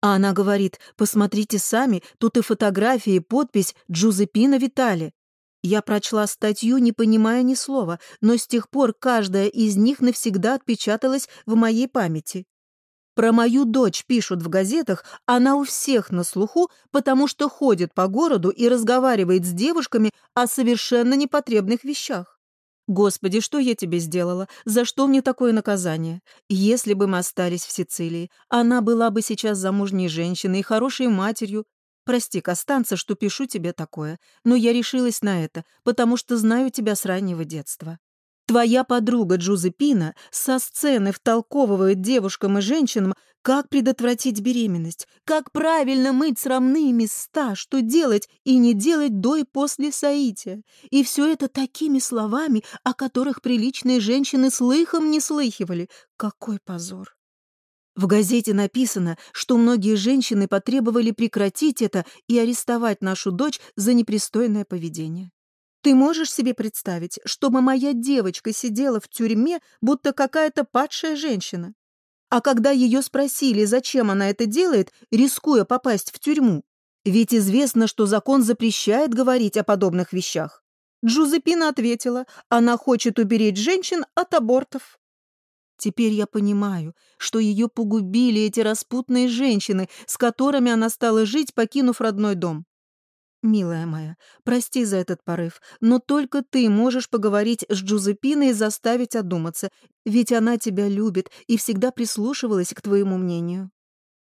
А она говорит, посмотрите сами, тут и фотографии, и подпись Джузеппина Витали. Я прочла статью, не понимая ни слова, но с тех пор каждая из них навсегда отпечаталась в моей памяти. Про мою дочь пишут в газетах, она у всех на слуху, потому что ходит по городу и разговаривает с девушками о совершенно непотребных вещах. Господи, что я тебе сделала? За что мне такое наказание? Если бы мы остались в Сицилии, она была бы сейчас замужней женщиной и хорошей матерью. Прости, Костанца, что пишу тебе такое, но я решилась на это, потому что знаю тебя с раннего детства. Твоя подруга Джузепина со сцены втолковывает девушкам и женщинам, как предотвратить беременность, как правильно мыть срамные места, что делать и не делать до и после соития. И все это такими словами, о которых приличные женщины слыхом не слыхивали. Какой позор! В газете написано, что многие женщины потребовали прекратить это и арестовать нашу дочь за непристойное поведение. Ты можешь себе представить, чтобы моя девочка сидела в тюрьме, будто какая-то падшая женщина? А когда ее спросили, зачем она это делает, рискуя попасть в тюрьму, ведь известно, что закон запрещает говорить о подобных вещах. Джузепина ответила, она хочет уберечь женщин от абортов. Теперь я понимаю, что ее погубили эти распутные женщины, с которыми она стала жить, покинув родной дом. «Милая моя, прости за этот порыв, но только ты можешь поговорить с Джузепиной и заставить одуматься, ведь она тебя любит и всегда прислушивалась к твоему мнению.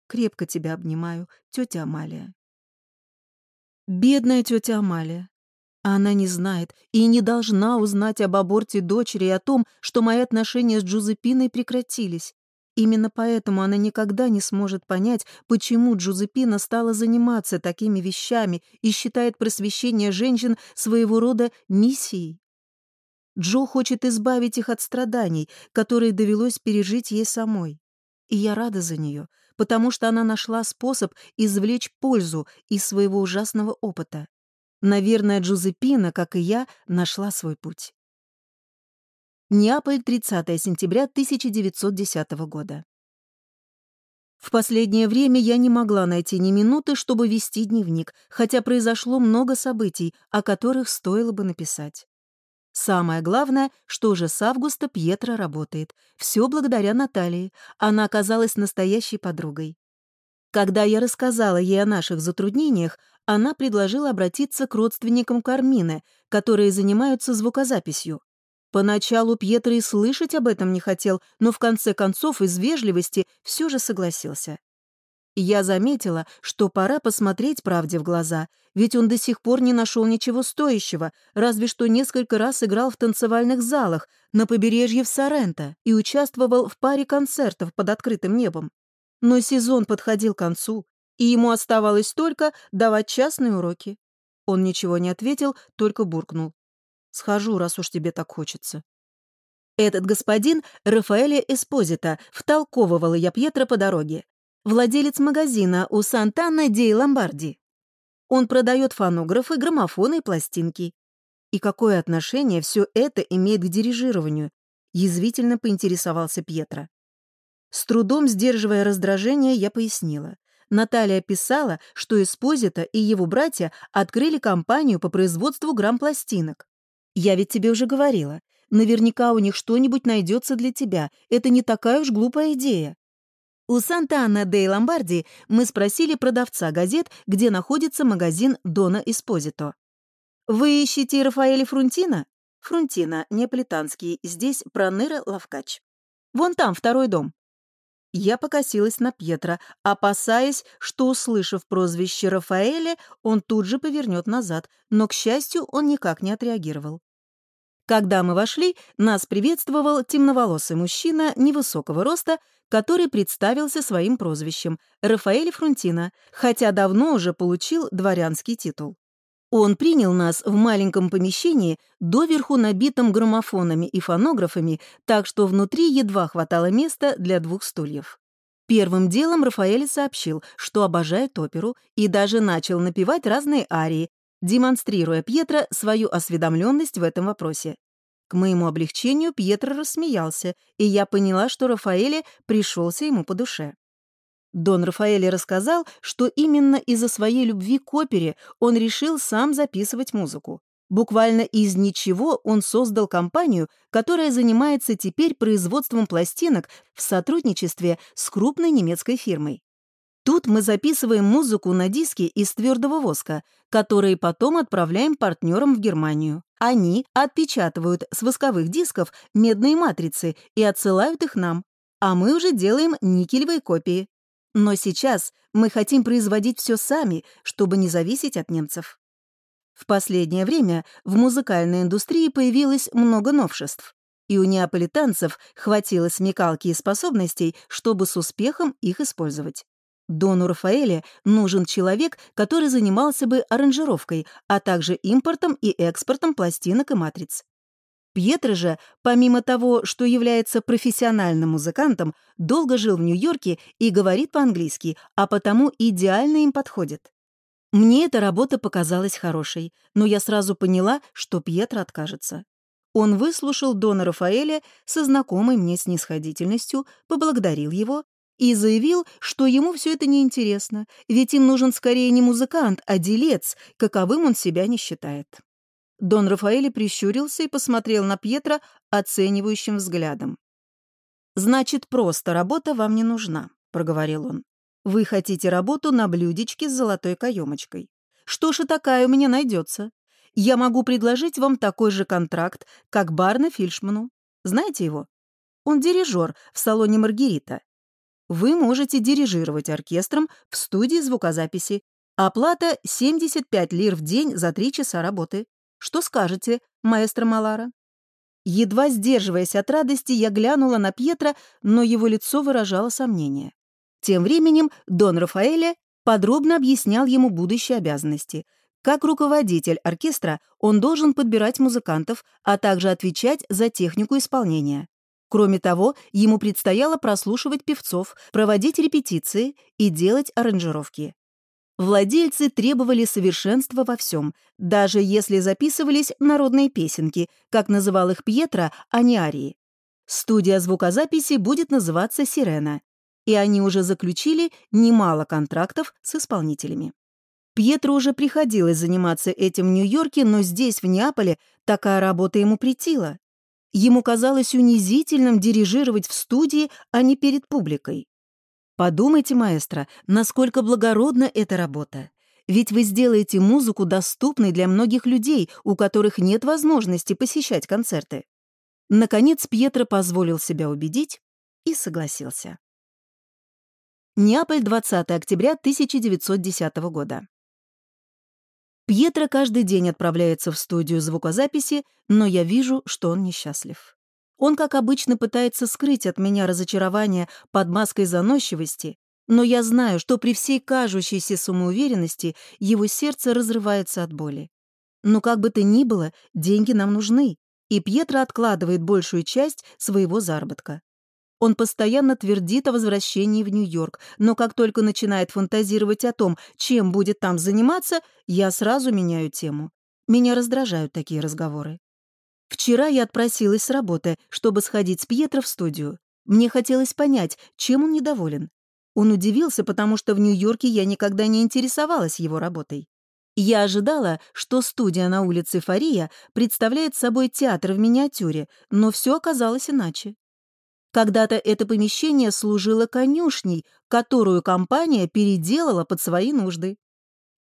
Крепко тебя обнимаю, тетя Амалия». Бедная тетя Амалия. Она не знает и не должна узнать об аборте дочери и о том, что мои отношения с Джузепиной прекратились. Именно поэтому она никогда не сможет понять, почему Джузепина стала заниматься такими вещами и считает просвещение женщин своего рода миссией. Джо хочет избавить их от страданий, которые довелось пережить ей самой. И я рада за нее, потому что она нашла способ извлечь пользу из своего ужасного опыта. Наверное, Джузепина, как и я, нашла свой путь. Неаполь, 30 сентября 1910 года. В последнее время я не могла найти ни минуты, чтобы вести дневник, хотя произошло много событий, о которых стоило бы написать. Самое главное, что уже с августа Пьетро работает. Все благодаря Наталье. Она оказалась настоящей подругой. Когда я рассказала ей о наших затруднениях, она предложила обратиться к родственникам Кармины, которые занимаются звукозаписью. Поначалу Пьетро и слышать об этом не хотел, но в конце концов из вежливости все же согласился. Я заметила, что пора посмотреть правде в глаза, ведь он до сих пор не нашел ничего стоящего, разве что несколько раз играл в танцевальных залах на побережье в Соренто и участвовал в паре концертов под открытым небом. Но сезон подходил к концу, и ему оставалось только давать частные уроки. Он ничего не ответил, только буркнул. Схожу, раз уж тебе так хочется». Этот господин Рафаэля Эспозита, втолковывала я Пьетро по дороге. Владелец магазина у Сантана Ди Ломбарди. Он продает фонографы, граммофоны и пластинки. И какое отношение все это имеет к дирижированию? Язвительно поинтересовался Пьетро. С трудом сдерживая раздражение, я пояснила. Наталья писала, что Эспозита и его братья открыли компанию по производству грамм-пластинок. Я ведь тебе уже говорила. Наверняка у них что-нибудь найдется для тебя. Это не такая уж глупая идея. У Санта-Анна де Ломбарди мы спросили продавца газет, где находится магазин Дона Эспозито. «Вы ищете Рафаэля Фрунтина?» «Фрунтина, неаполитанский, здесь Проныра Лавкач. Вон там второй дом». Я покосилась на Пьетро, опасаясь, что, услышав прозвище Рафаэля, он тут же повернет назад, но, к счастью, он никак не отреагировал. Когда мы вошли, нас приветствовал темноволосый мужчина невысокого роста, который представился своим прозвищем — Рафаэль Фрунтина, хотя давно уже получил дворянский титул. Он принял нас в маленьком помещении, доверху набитом граммофонами и фонографами, так что внутри едва хватало места для двух стульев. Первым делом Рафаэль сообщил, что обожает оперу и даже начал напевать разные арии, демонстрируя Пьетро свою осведомленность в этом вопросе. К моему облегчению Пьетро рассмеялся, и я поняла, что Рафаэле пришелся ему по душе. Дон Рафаэль рассказал, что именно из-за своей любви к опере он решил сам записывать музыку. Буквально из ничего он создал компанию, которая занимается теперь производством пластинок в сотрудничестве с крупной немецкой фирмой. Тут мы записываем музыку на диски из твердого воска, которые потом отправляем партнерам в Германию. Они отпечатывают с восковых дисков медные матрицы и отсылают их нам, а мы уже делаем никелевые копии. Но сейчас мы хотим производить все сами, чтобы не зависеть от немцев. В последнее время в музыкальной индустрии появилось много новшеств, и у неаполитанцев хватило смекалки и способностей, чтобы с успехом их использовать. Дону Рафаэле нужен человек, который занимался бы аранжировкой, а также импортом и экспортом пластинок и матриц. Пьетро же, помимо того, что является профессиональным музыкантом, долго жил в Нью-Йорке и говорит по-английски, а потому идеально им подходит. Мне эта работа показалась хорошей, но я сразу поняла, что Пьетро откажется. Он выслушал Дона Рафаэля со знакомой мне снисходительностью, поблагодарил его и заявил, что ему все это неинтересно, ведь им нужен скорее не музыкант, а делец, каковым он себя не считает. Дон Рафаэль прищурился и посмотрел на Пьетро оценивающим взглядом. «Значит, просто работа вам не нужна», — проговорил он. «Вы хотите работу на блюдечке с золотой каемочкой. Что ж и такая у меня найдется. Я могу предложить вам такой же контракт, как Барна Фильшману. Знаете его? Он дирижер в салоне Маргарита. Вы можете дирижировать оркестром в студии звукозаписи. Оплата 75 лир в день за три часа работы. Что скажете, маэстро Малара?» Едва сдерживаясь от радости, я глянула на Пьетро, но его лицо выражало сомнение. Тем временем Дон Рафаэле подробно объяснял ему будущие обязанности. Как руководитель оркестра он должен подбирать музыкантов, а также отвечать за технику исполнения. Кроме того, ему предстояло прослушивать певцов, проводить репетиции и делать аранжировки. Владельцы требовали совершенства во всем, даже если записывались народные песенки, как называл их Пьетро, а не арии. Студия звукозаписи будет называться «Сирена», и они уже заключили немало контрактов с исполнителями. Пьетро уже приходилось заниматься этим в Нью-Йорке, но здесь, в Неаполе, такая работа ему претила. Ему казалось унизительным дирижировать в студии, а не перед публикой. Подумайте, маэстро, насколько благородна эта работа. Ведь вы сделаете музыку доступной для многих людей, у которых нет возможности посещать концерты. Наконец Пьетро позволил себя убедить и согласился. Неаполь, 20 октября 1910 года. Пьетро каждый день отправляется в студию звукозаписи, но я вижу, что он несчастлив. Он, как обычно, пытается скрыть от меня разочарование под маской заносчивости, но я знаю, что при всей кажущейся самоуверенности его сердце разрывается от боли. Но как бы то ни было, деньги нам нужны, и Пьетро откладывает большую часть своего заработка. Он постоянно твердит о возвращении в Нью-Йорк, но как только начинает фантазировать о том, чем будет там заниматься, я сразу меняю тему. Меня раздражают такие разговоры. Вчера я отпросилась с работы, чтобы сходить с Пьетро в студию. Мне хотелось понять, чем он недоволен. Он удивился, потому что в Нью-Йорке я никогда не интересовалась его работой. Я ожидала, что студия на улице Фария представляет собой театр в миниатюре, но все оказалось иначе. Когда-то это помещение служило конюшней, которую компания переделала под свои нужды.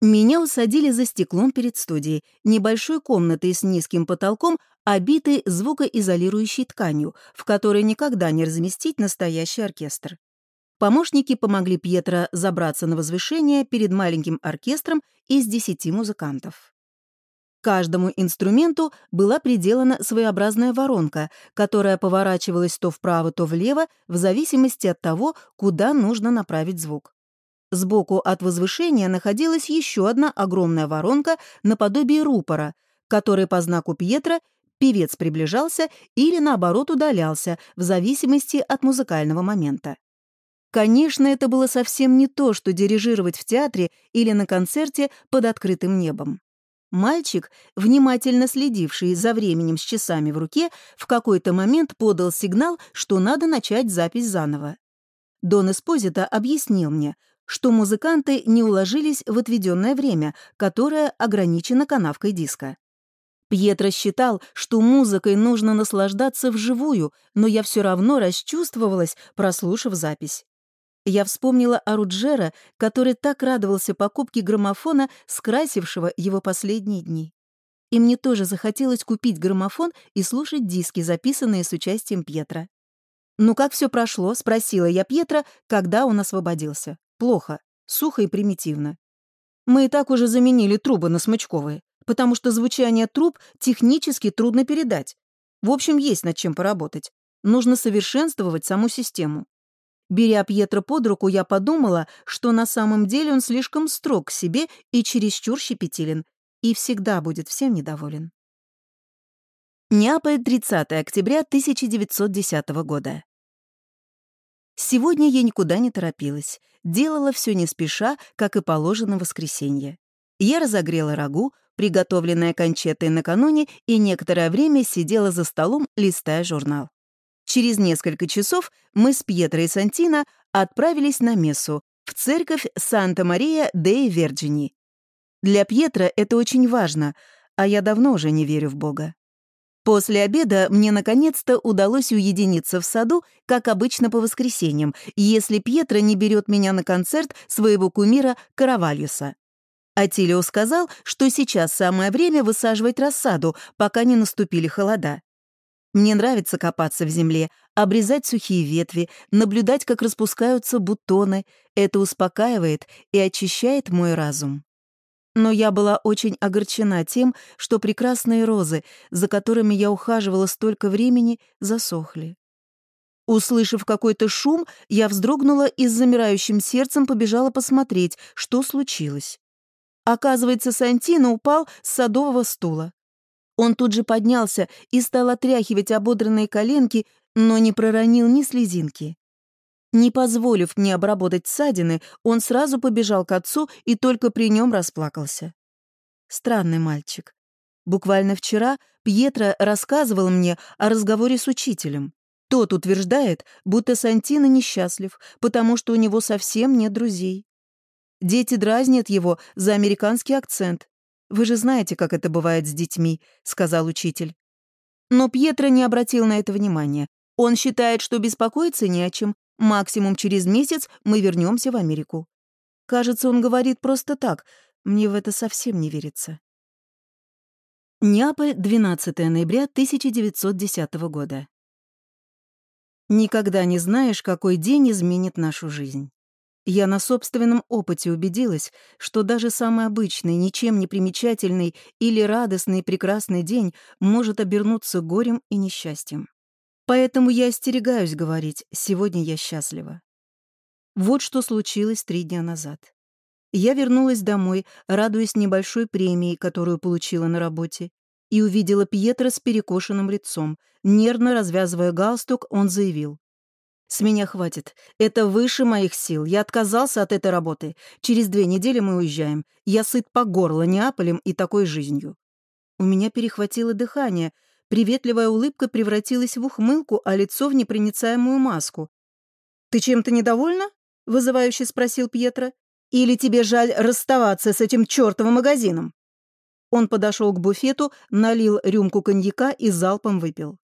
Меня усадили за стеклом перед студией, небольшой комнатой с низким потолком, обитой звукоизолирующей тканью, в которой никогда не разместить настоящий оркестр. Помощники помогли Пьетро забраться на возвышение перед маленьким оркестром из десяти музыкантов. Каждому инструменту была приделана своеобразная воронка, которая поворачивалась то вправо, то влево, в зависимости от того, куда нужно направить звук. Сбоку от возвышения находилась еще одна огромная воронка наподобие рупора, который по знаку Пьетро певец приближался или, наоборот, удалялся, в зависимости от музыкального момента. Конечно, это было совсем не то, что дирижировать в театре или на концерте под открытым небом. Мальчик, внимательно следивший за временем с часами в руке, в какой-то момент подал сигнал, что надо начать запись заново. Дон Эспозито объяснил мне, что музыканты не уложились в отведенное время, которое ограничено канавкой диска. Пьетро считал, что музыкой нужно наслаждаться вживую, но я все равно расчувствовалась, прослушав запись. Я вспомнила о Руджера, который так радовался покупке граммофона, скрасившего его последние дни. И мне тоже захотелось купить граммофон и слушать диски, записанные с участием Пьетра. «Ну как все прошло?» — спросила я Пьетра, когда он освободился. «Плохо. Сухо и примитивно. Мы и так уже заменили трубы на смычковые, потому что звучание труб технически трудно передать. В общем, есть над чем поработать. Нужно совершенствовать саму систему. Беря Пьетро под руку, я подумала, что на самом деле он слишком строг к себе и чересчур щепетилен, и всегда будет всем недоволен. Неаполь, 30 октября 1910 года. Сегодня я никуда не торопилась, делала все не спеша, как и положено в воскресенье. Я разогрела рагу, приготовленное кончетой накануне, и некоторое время сидела за столом, листая журнал. Через несколько часов мы с Пьетро и Сантино отправились на мессу в церковь Санта-Мария де Верджини. Для Пьетро это очень важно, а я давно уже не верю в Бога. После обеда мне наконец-то удалось уединиться в саду, как обычно по воскресеньям, если Пьетро не берет меня на концерт своего кумира Каравальюса. Атилио сказал, что сейчас самое время высаживать рассаду, пока не наступили холода. Мне нравится копаться в земле, обрезать сухие ветви, наблюдать, как распускаются бутоны. Это успокаивает и очищает мой разум. Но я была очень огорчена тем, что прекрасные розы, за которыми я ухаживала столько времени, засохли. Услышав какой-то шум, я вздрогнула и с замирающим сердцем побежала посмотреть, что случилось. Оказывается, Сантино упал с садового стула. Он тут же поднялся и стал отряхивать ободранные коленки, но не проронил ни слезинки. Не позволив мне обработать ссадины, он сразу побежал к отцу и только при нем расплакался. Странный мальчик. Буквально вчера Пьетро рассказывал мне о разговоре с учителем. Тот утверждает, будто Сантино несчастлив, потому что у него совсем нет друзей. Дети дразнят его за американский акцент, «Вы же знаете, как это бывает с детьми», — сказал учитель. Но Пьетро не обратил на это внимания. Он считает, что беспокоиться не о чем. Максимум через месяц мы вернемся в Америку. Кажется, он говорит просто так. Мне в это совсем не верится. Неаполь, 12 ноября 1910 года. Никогда не знаешь, какой день изменит нашу жизнь. Я на собственном опыте убедилась, что даже самый обычный, ничем не примечательный или радостный прекрасный день может обернуться горем и несчастьем. Поэтому я остерегаюсь говорить «сегодня я счастлива». Вот что случилось три дня назад. Я вернулась домой, радуясь небольшой премии, которую получила на работе, и увидела Пьетро с перекошенным лицом. Нервно развязывая галстук, он заявил. С меня хватит. Это выше моих сил. Я отказался от этой работы. Через две недели мы уезжаем. Я сыт по горло Неаполем и такой жизнью. У меня перехватило дыхание. Приветливая улыбка превратилась в ухмылку, а лицо в непроницаемую маску. «Ты чем-то недовольна?» — вызывающе спросил Пьетро. «Или тебе жаль расставаться с этим чертовым магазином?» Он подошел к буфету, налил рюмку коньяка и залпом выпил.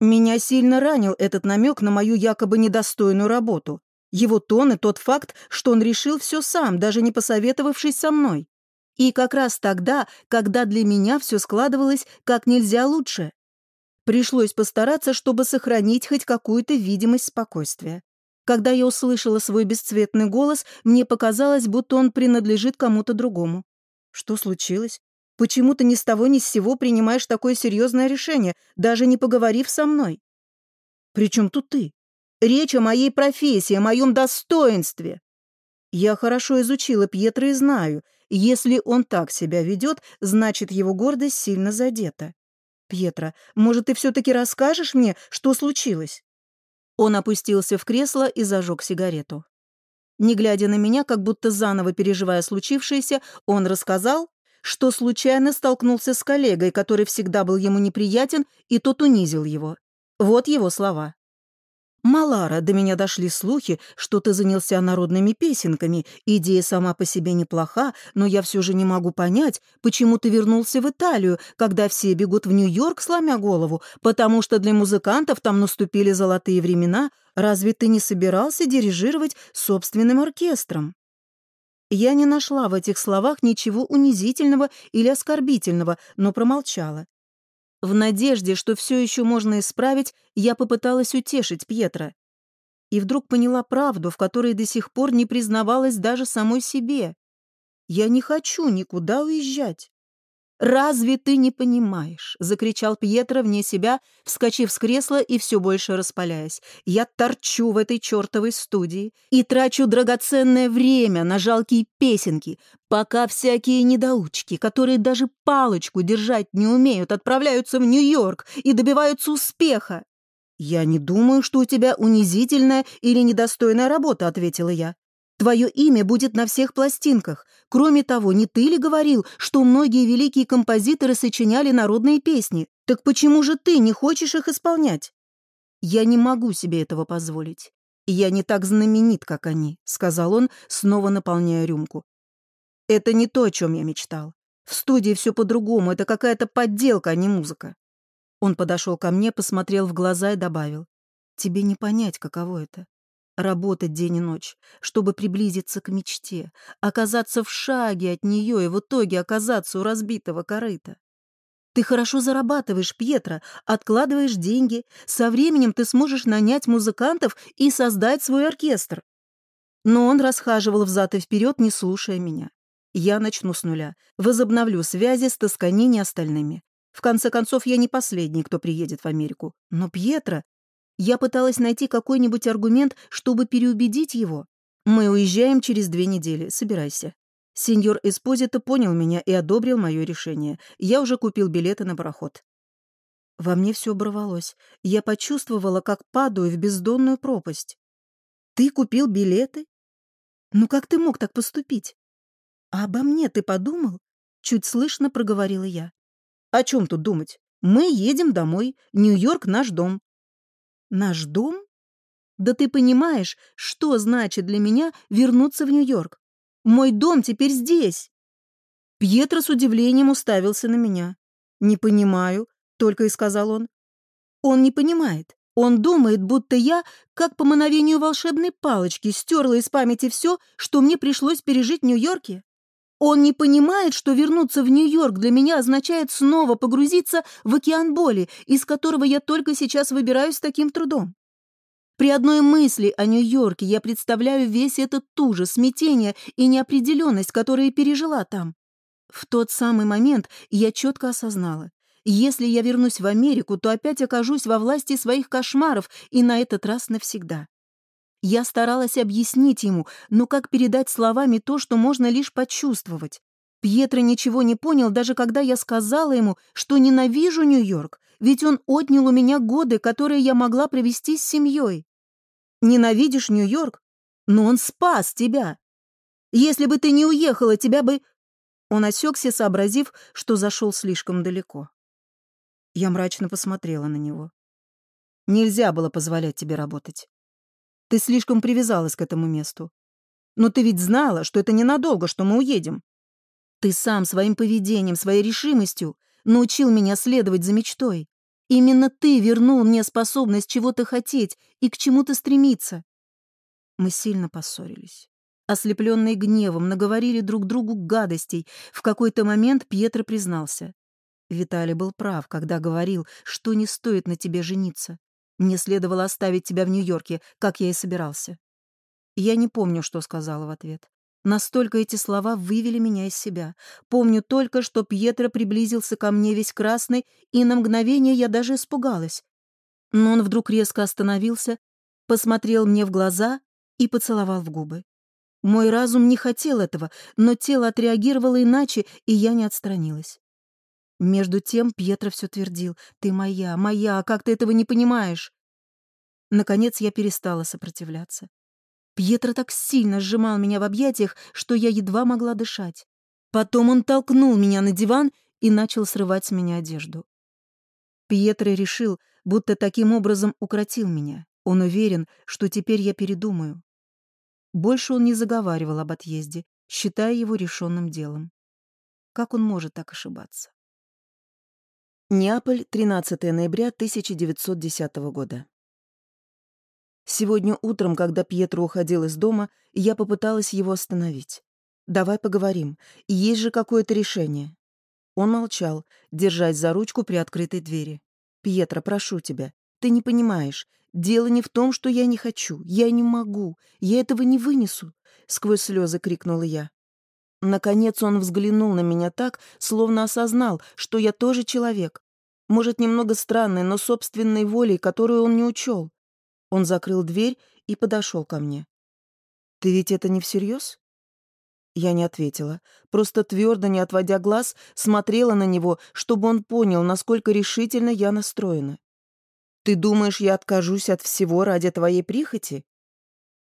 Меня сильно ранил этот намек на мою якобы недостойную работу. Его тон и тот факт, что он решил все сам, даже не посоветовавшись со мной. И как раз тогда, когда для меня все складывалось как нельзя лучше. Пришлось постараться, чтобы сохранить хоть какую-то видимость спокойствия. Когда я услышала свой бесцветный голос, мне показалось, будто он принадлежит кому-то другому. Что случилось? Почему ты ни с того ни с сего принимаешь такое серьезное решение, даже не поговорив со мной? Причем тут ты? Речь о моей профессии, о моем достоинстве. Я хорошо изучила Пьетро и знаю, если он так себя ведет, значит, его гордость сильно задета. Пьетро, может, ты все-таки расскажешь мне, что случилось? Он опустился в кресло и зажег сигарету. Не глядя на меня, как будто заново переживая случившееся, он рассказал, что случайно столкнулся с коллегой, который всегда был ему неприятен, и тот унизил его. Вот его слова. «Малара, до меня дошли слухи, что ты занялся народными песенками. Идея сама по себе неплоха, но я все же не могу понять, почему ты вернулся в Италию, когда все бегут в Нью-Йорк, сломя голову, потому что для музыкантов там наступили золотые времена. Разве ты не собирался дирижировать собственным оркестром?» Я не нашла в этих словах ничего унизительного или оскорбительного, но промолчала. В надежде, что все еще можно исправить, я попыталась утешить Пьетра. И вдруг поняла правду, в которой до сих пор не признавалась даже самой себе. Я не хочу никуда уезжать. «Разве ты не понимаешь?» — закричал Пьетро вне себя, вскочив с кресла и все больше распаляясь. «Я торчу в этой чертовой студии и трачу драгоценное время на жалкие песенки, пока всякие недоучки, которые даже палочку держать не умеют, отправляются в Нью-Йорк и добиваются успеха». «Я не думаю, что у тебя унизительная или недостойная работа», — ответила я. Твое имя будет на всех пластинках. Кроме того, не ты ли говорил, что многие великие композиторы сочиняли народные песни? Так почему же ты не хочешь их исполнять? Я не могу себе этого позволить. Я не так знаменит, как они, сказал он, снова наполняя рюмку. Это не то, о чем я мечтал. В студии все по-другому, это какая-то подделка, а не музыка. Он подошел ко мне, посмотрел в глаза и добавил. Тебе не понять, каково это. Работать день и ночь, чтобы приблизиться к мечте, оказаться в шаге от нее и в итоге оказаться у разбитого корыта. Ты хорошо зарабатываешь, Пьетро, откладываешь деньги. Со временем ты сможешь нанять музыкантов и создать свой оркестр. Но он расхаживал взад и вперед, не слушая меня. Я начну с нуля, возобновлю связи с Тосканини остальными. В конце концов, я не последний, кто приедет в Америку. Но Пьетро я пыталась найти какой-нибудь аргумент, чтобы переубедить его. Мы уезжаем через две недели, собирайся. Сеньор Эспозито понял меня и одобрил мое решение. Я уже купил билеты на пароход. Во мне все оборвалось. Я почувствовала, как падаю в бездонную пропасть. Ты купил билеты? Ну как ты мог так поступить? А обо мне ты подумал? Чуть слышно проговорила я. О чем тут думать? Мы едем домой. Нью-Йорк — наш дом. Наш дом? Да ты понимаешь, что значит для меня вернуться в Нью-Йорк? Мой дом теперь здесь. Пьетро с удивлением уставился на меня. «Не понимаю», — только и сказал он. «Он не понимает. Он думает, будто я, как по мановению волшебной палочки, стерла из памяти все, что мне пришлось пережить в Нью-Йорке. Он не понимает, что вернуться в Нью-Йорк для меня означает снова погрузиться в океан боли, из которого я только сейчас выбираюсь с таким трудом. При одной мысли о Нью-Йорке я представляю весь этот ужас, смятение и неопределенность, которые пережила там. В тот самый момент я четко осознала, если я вернусь в Америку, то опять окажусь во власти своих кошмаров и на этот раз навсегда. Я старалась объяснить ему, но как передать словами то, что можно лишь почувствовать? Пьетро ничего не понял, даже когда я сказала ему, что ненавижу Нью-Йорк, ведь он отнял у меня годы, которые я могла провести с семьей. Ненавидишь Нью-Йорк? Но он спас тебя. Если бы ты не уехала, тебя бы... Он осекся, сообразив, что зашел слишком далеко. Я мрачно посмотрела на него. Нельзя было позволять тебе работать. Ты слишком привязалась к этому месту. Но ты ведь знала, что это ненадолго, что мы уедем. Ты сам своим поведением, своей решимостью научил меня следовать за мечтой. Именно ты вернул мне способность чего-то хотеть и к чему-то стремиться. Мы сильно поссорились. Ослепленные гневом, наговорили друг другу гадостей. В какой-то момент Пьетро признался. Виталий был прав, когда говорил, что не стоит на тебе жениться. Мне следовало оставить тебя в Нью-Йорке, как я и собирался. Я не помню, что сказала в ответ. Настолько эти слова вывели меня из себя. Помню только, что Пьетро приблизился ко мне весь красный, и на мгновение я даже испугалась. Но он вдруг резко остановился, посмотрел мне в глаза и поцеловал в губы. Мой разум не хотел этого, но тело отреагировало иначе, и я не отстранилась. Между тем Пьетро все твердил. «Ты моя, моя, как ты этого не понимаешь?» Наконец я перестала сопротивляться. Пьетро так сильно сжимал меня в объятиях, что я едва могла дышать. Потом он толкнул меня на диван и начал срывать с меня одежду. Пьетро решил, будто таким образом укротил меня. Он уверен, что теперь я передумаю. Больше он не заговаривал об отъезде, считая его решенным делом. Как он может так ошибаться? Неаполь, 13 ноября 1910 года. Сегодня утром, когда Пьетро уходил из дома, я попыталась его остановить. «Давай поговорим. Есть же какое-то решение». Он молчал, держась за ручку при открытой двери. «Пьетро, прошу тебя. Ты не понимаешь. Дело не в том, что я не хочу. Я не могу. Я этого не вынесу», — сквозь слезы крикнула я. Наконец он взглянул на меня так, словно осознал, что я тоже человек. Может, немного странный, но собственной волей, которую он не учел. Он закрыл дверь и подошел ко мне. «Ты ведь это не всерьез?» Я не ответила, просто твердо, не отводя глаз, смотрела на него, чтобы он понял, насколько решительно я настроена. «Ты думаешь, я откажусь от всего ради твоей прихоти?»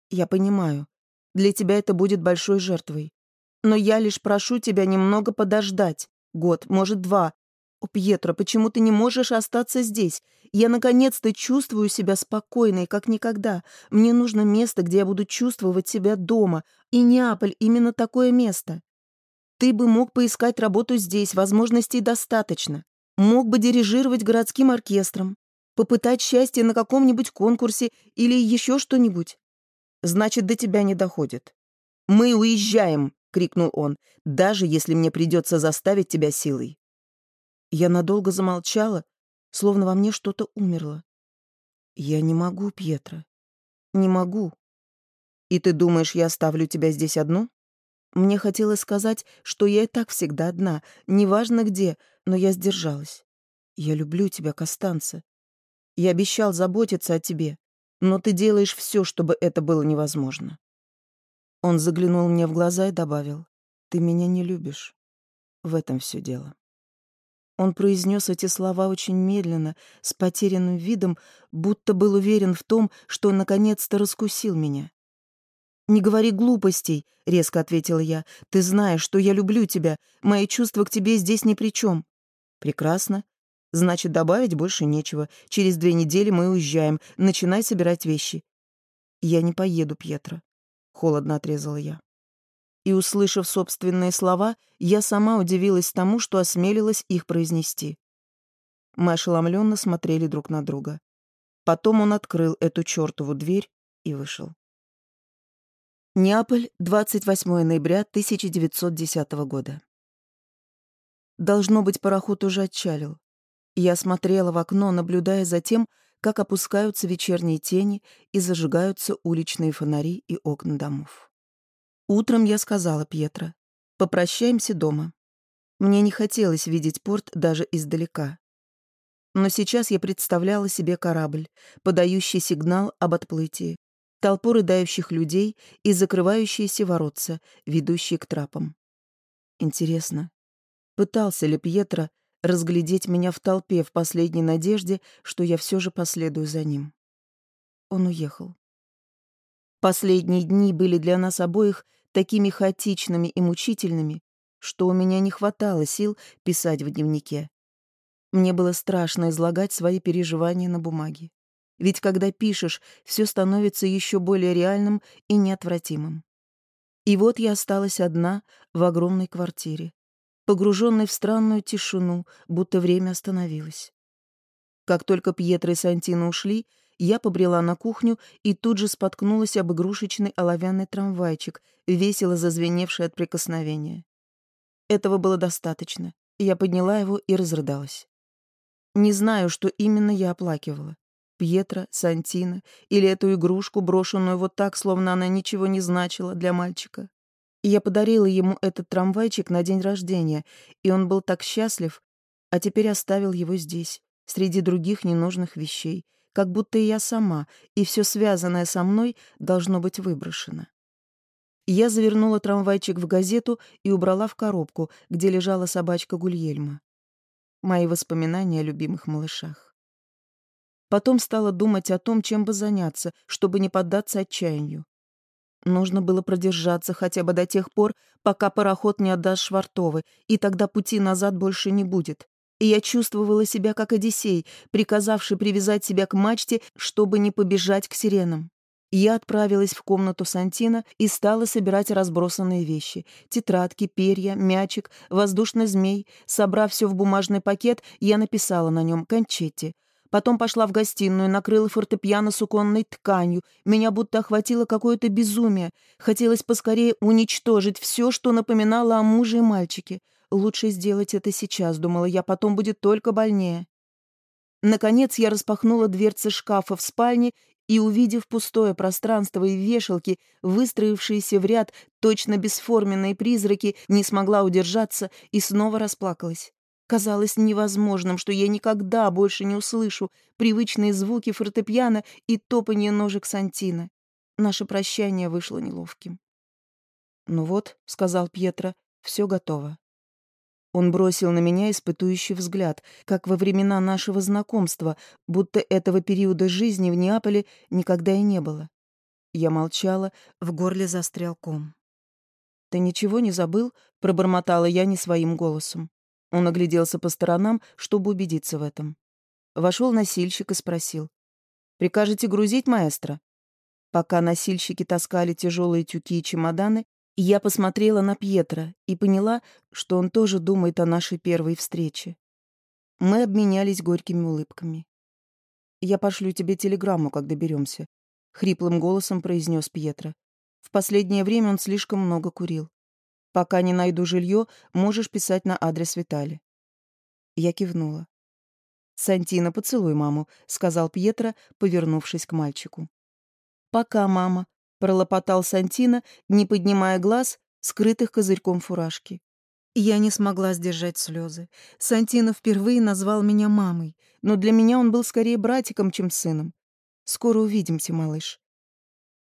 «Я понимаю. Для тебя это будет большой жертвой. Но я лишь прошу тебя немного подождать. Год, может, два, «О, Пьетро, почему ты не можешь остаться здесь? Я наконец-то чувствую себя спокойной, как никогда. Мне нужно место, где я буду чувствовать себя дома. И Неаполь — именно такое место. Ты бы мог поискать работу здесь, возможностей достаточно. Мог бы дирижировать городским оркестром, попытать счастье на каком-нибудь конкурсе или еще что-нибудь. Значит, до тебя не доходит. «Мы уезжаем!» — крикнул он, «даже если мне придется заставить тебя силой». Я надолго замолчала, словно во мне что-то умерло. Я не могу, Пьетро. Не могу. И ты думаешь, я оставлю тебя здесь одну? Мне хотелось сказать, что я и так всегда одна, неважно где, но я сдержалась. Я люблю тебя, Костанца. Я обещал заботиться о тебе, но ты делаешь все, чтобы это было невозможно. Он заглянул мне в глаза и добавил, ты меня не любишь. В этом все дело. Он произнес эти слова очень медленно, с потерянным видом, будто был уверен в том, что он наконец-то раскусил меня. «Не говори глупостей», — резко ответила я. «Ты знаешь, что я люблю тебя. Мои чувства к тебе здесь ни при чем». «Прекрасно. Значит, добавить больше нечего. Через две недели мы уезжаем. Начинай собирать вещи». «Я не поеду, Пьетро», — холодно отрезала я. И, услышав собственные слова, я сама удивилась тому, что осмелилась их произнести. Мы ошеломленно смотрели друг на друга. Потом он открыл эту чертову дверь и вышел. Неаполь, 28 ноября 1910 года. Должно быть, пароход уже отчалил. Я смотрела в окно, наблюдая за тем, как опускаются вечерние тени и зажигаются уличные фонари и окна домов. Утром я сказала Пьетро, попрощаемся дома. Мне не хотелось видеть порт даже издалека. Но сейчас я представляла себе корабль, подающий сигнал об отплытии, толпу рыдающих людей и закрывающиеся воротца, ведущие к трапам. Интересно, пытался ли Пьетро разглядеть меня в толпе в последней надежде, что я все же последую за ним? Он уехал. Последние дни были для нас обоих такими хаотичными и мучительными, что у меня не хватало сил писать в дневнике. Мне было страшно излагать свои переживания на бумаге. Ведь когда пишешь, все становится еще более реальным и неотвратимым. И вот я осталась одна в огромной квартире, погруженной в странную тишину, будто время остановилось. Как только Пьетро и Сантино ушли, я побрела на кухню и тут же споткнулась об игрушечный оловянный трамвайчик, весело зазвеневший от прикосновения. Этого было достаточно. Я подняла его и разрыдалась. Не знаю, что именно я оплакивала. Пьетро, Сантина или эту игрушку, брошенную вот так, словно она ничего не значила для мальчика. Я подарила ему этот трамвайчик на день рождения, и он был так счастлив, а теперь оставил его здесь, среди других ненужных вещей, как будто и я сама, и все связанное со мной должно быть выброшено. Я завернула трамвайчик в газету и убрала в коробку, где лежала собачка Гульельма. Мои воспоминания о любимых малышах. Потом стала думать о том, чем бы заняться, чтобы не поддаться отчаянию. Нужно было продержаться хотя бы до тех пор, пока пароход не отдаст Швартовы, и тогда пути назад больше не будет и я чувствовала себя как Одиссей, приказавший привязать себя к мачте, чтобы не побежать к сиренам. Я отправилась в комнату Сантина и стала собирать разбросанные вещи. Тетрадки, перья, мячик, воздушный змей. Собрав все в бумажный пакет, я написала на нем «Кончетти». Потом пошла в гостиную, накрыла фортепиано суконной тканью. Меня будто охватило какое-то безумие. Хотелось поскорее уничтожить все, что напоминало о муже и мальчике. Лучше сделать это сейчас, думала я, потом будет только больнее. Наконец я распахнула дверцы шкафа в спальне и, увидев пустое пространство и вешалки, выстроившиеся в ряд точно бесформенные призраки, не смогла удержаться и снова расплакалась. Казалось невозможным, что я никогда больше не услышу привычные звуки фортепиано и топанье ножек Сантина. Наше прощание вышло неловким. «Ну вот», — сказал Пьетро, — «все готово». Он бросил на меня испытующий взгляд, как во времена нашего знакомства, будто этого периода жизни в Неаполе никогда и не было. Я молчала, в горле застрял ком. «Ты ничего не забыл?» — пробормотала я не своим голосом. Он огляделся по сторонам, чтобы убедиться в этом. Вошел носильщик и спросил. «Прикажете грузить, маэстро?» Пока носильщики таскали тяжелые тюки и чемоданы, я посмотрела на Пьетра и поняла, что он тоже думает о нашей первой встрече. Мы обменялись горькими улыбками. «Я пошлю тебе телеграмму, как доберемся», — хриплым голосом произнес Пьетро. В последнее время он слишком много курил. «Пока не найду жилье, можешь писать на адрес Витали». Я кивнула. «Сантина, поцелуй маму», — сказал Пьетро, повернувшись к мальчику. «Пока, мама», — пролопотал Сантина, не поднимая глаз, скрытых козырьком фуражки. Я не смогла сдержать слезы. Сантино впервые назвал меня мамой, но для меня он был скорее братиком, чем сыном. «Скоро увидимся, малыш».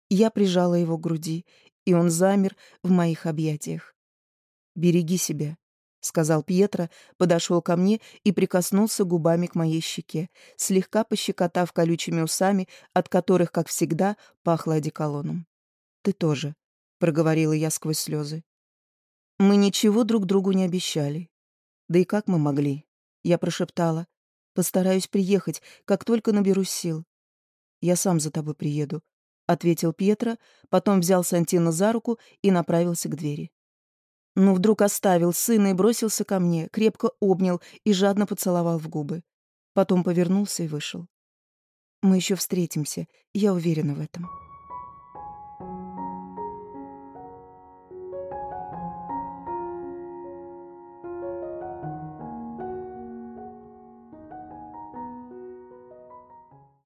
Я прижала его к груди, и он замер в моих объятиях. «Береги себя», — сказал Пьетро, подошел ко мне и прикоснулся губами к моей щеке, слегка пощекотав колючими усами, от которых, как всегда, пахло одеколоном. «Ты тоже», — проговорила я сквозь слезы. Мы ничего друг другу не обещали. Да и как мы могли? Я прошептала. «Постараюсь приехать, как только наберусь сил». «Я сам за тобой приеду», — ответил Пьетро, потом взял Сантина за руку и направился к двери. Но вдруг оставил сына и бросился ко мне, крепко обнял и жадно поцеловал в губы. Потом повернулся и вышел. Мы еще встретимся, я уверена в этом.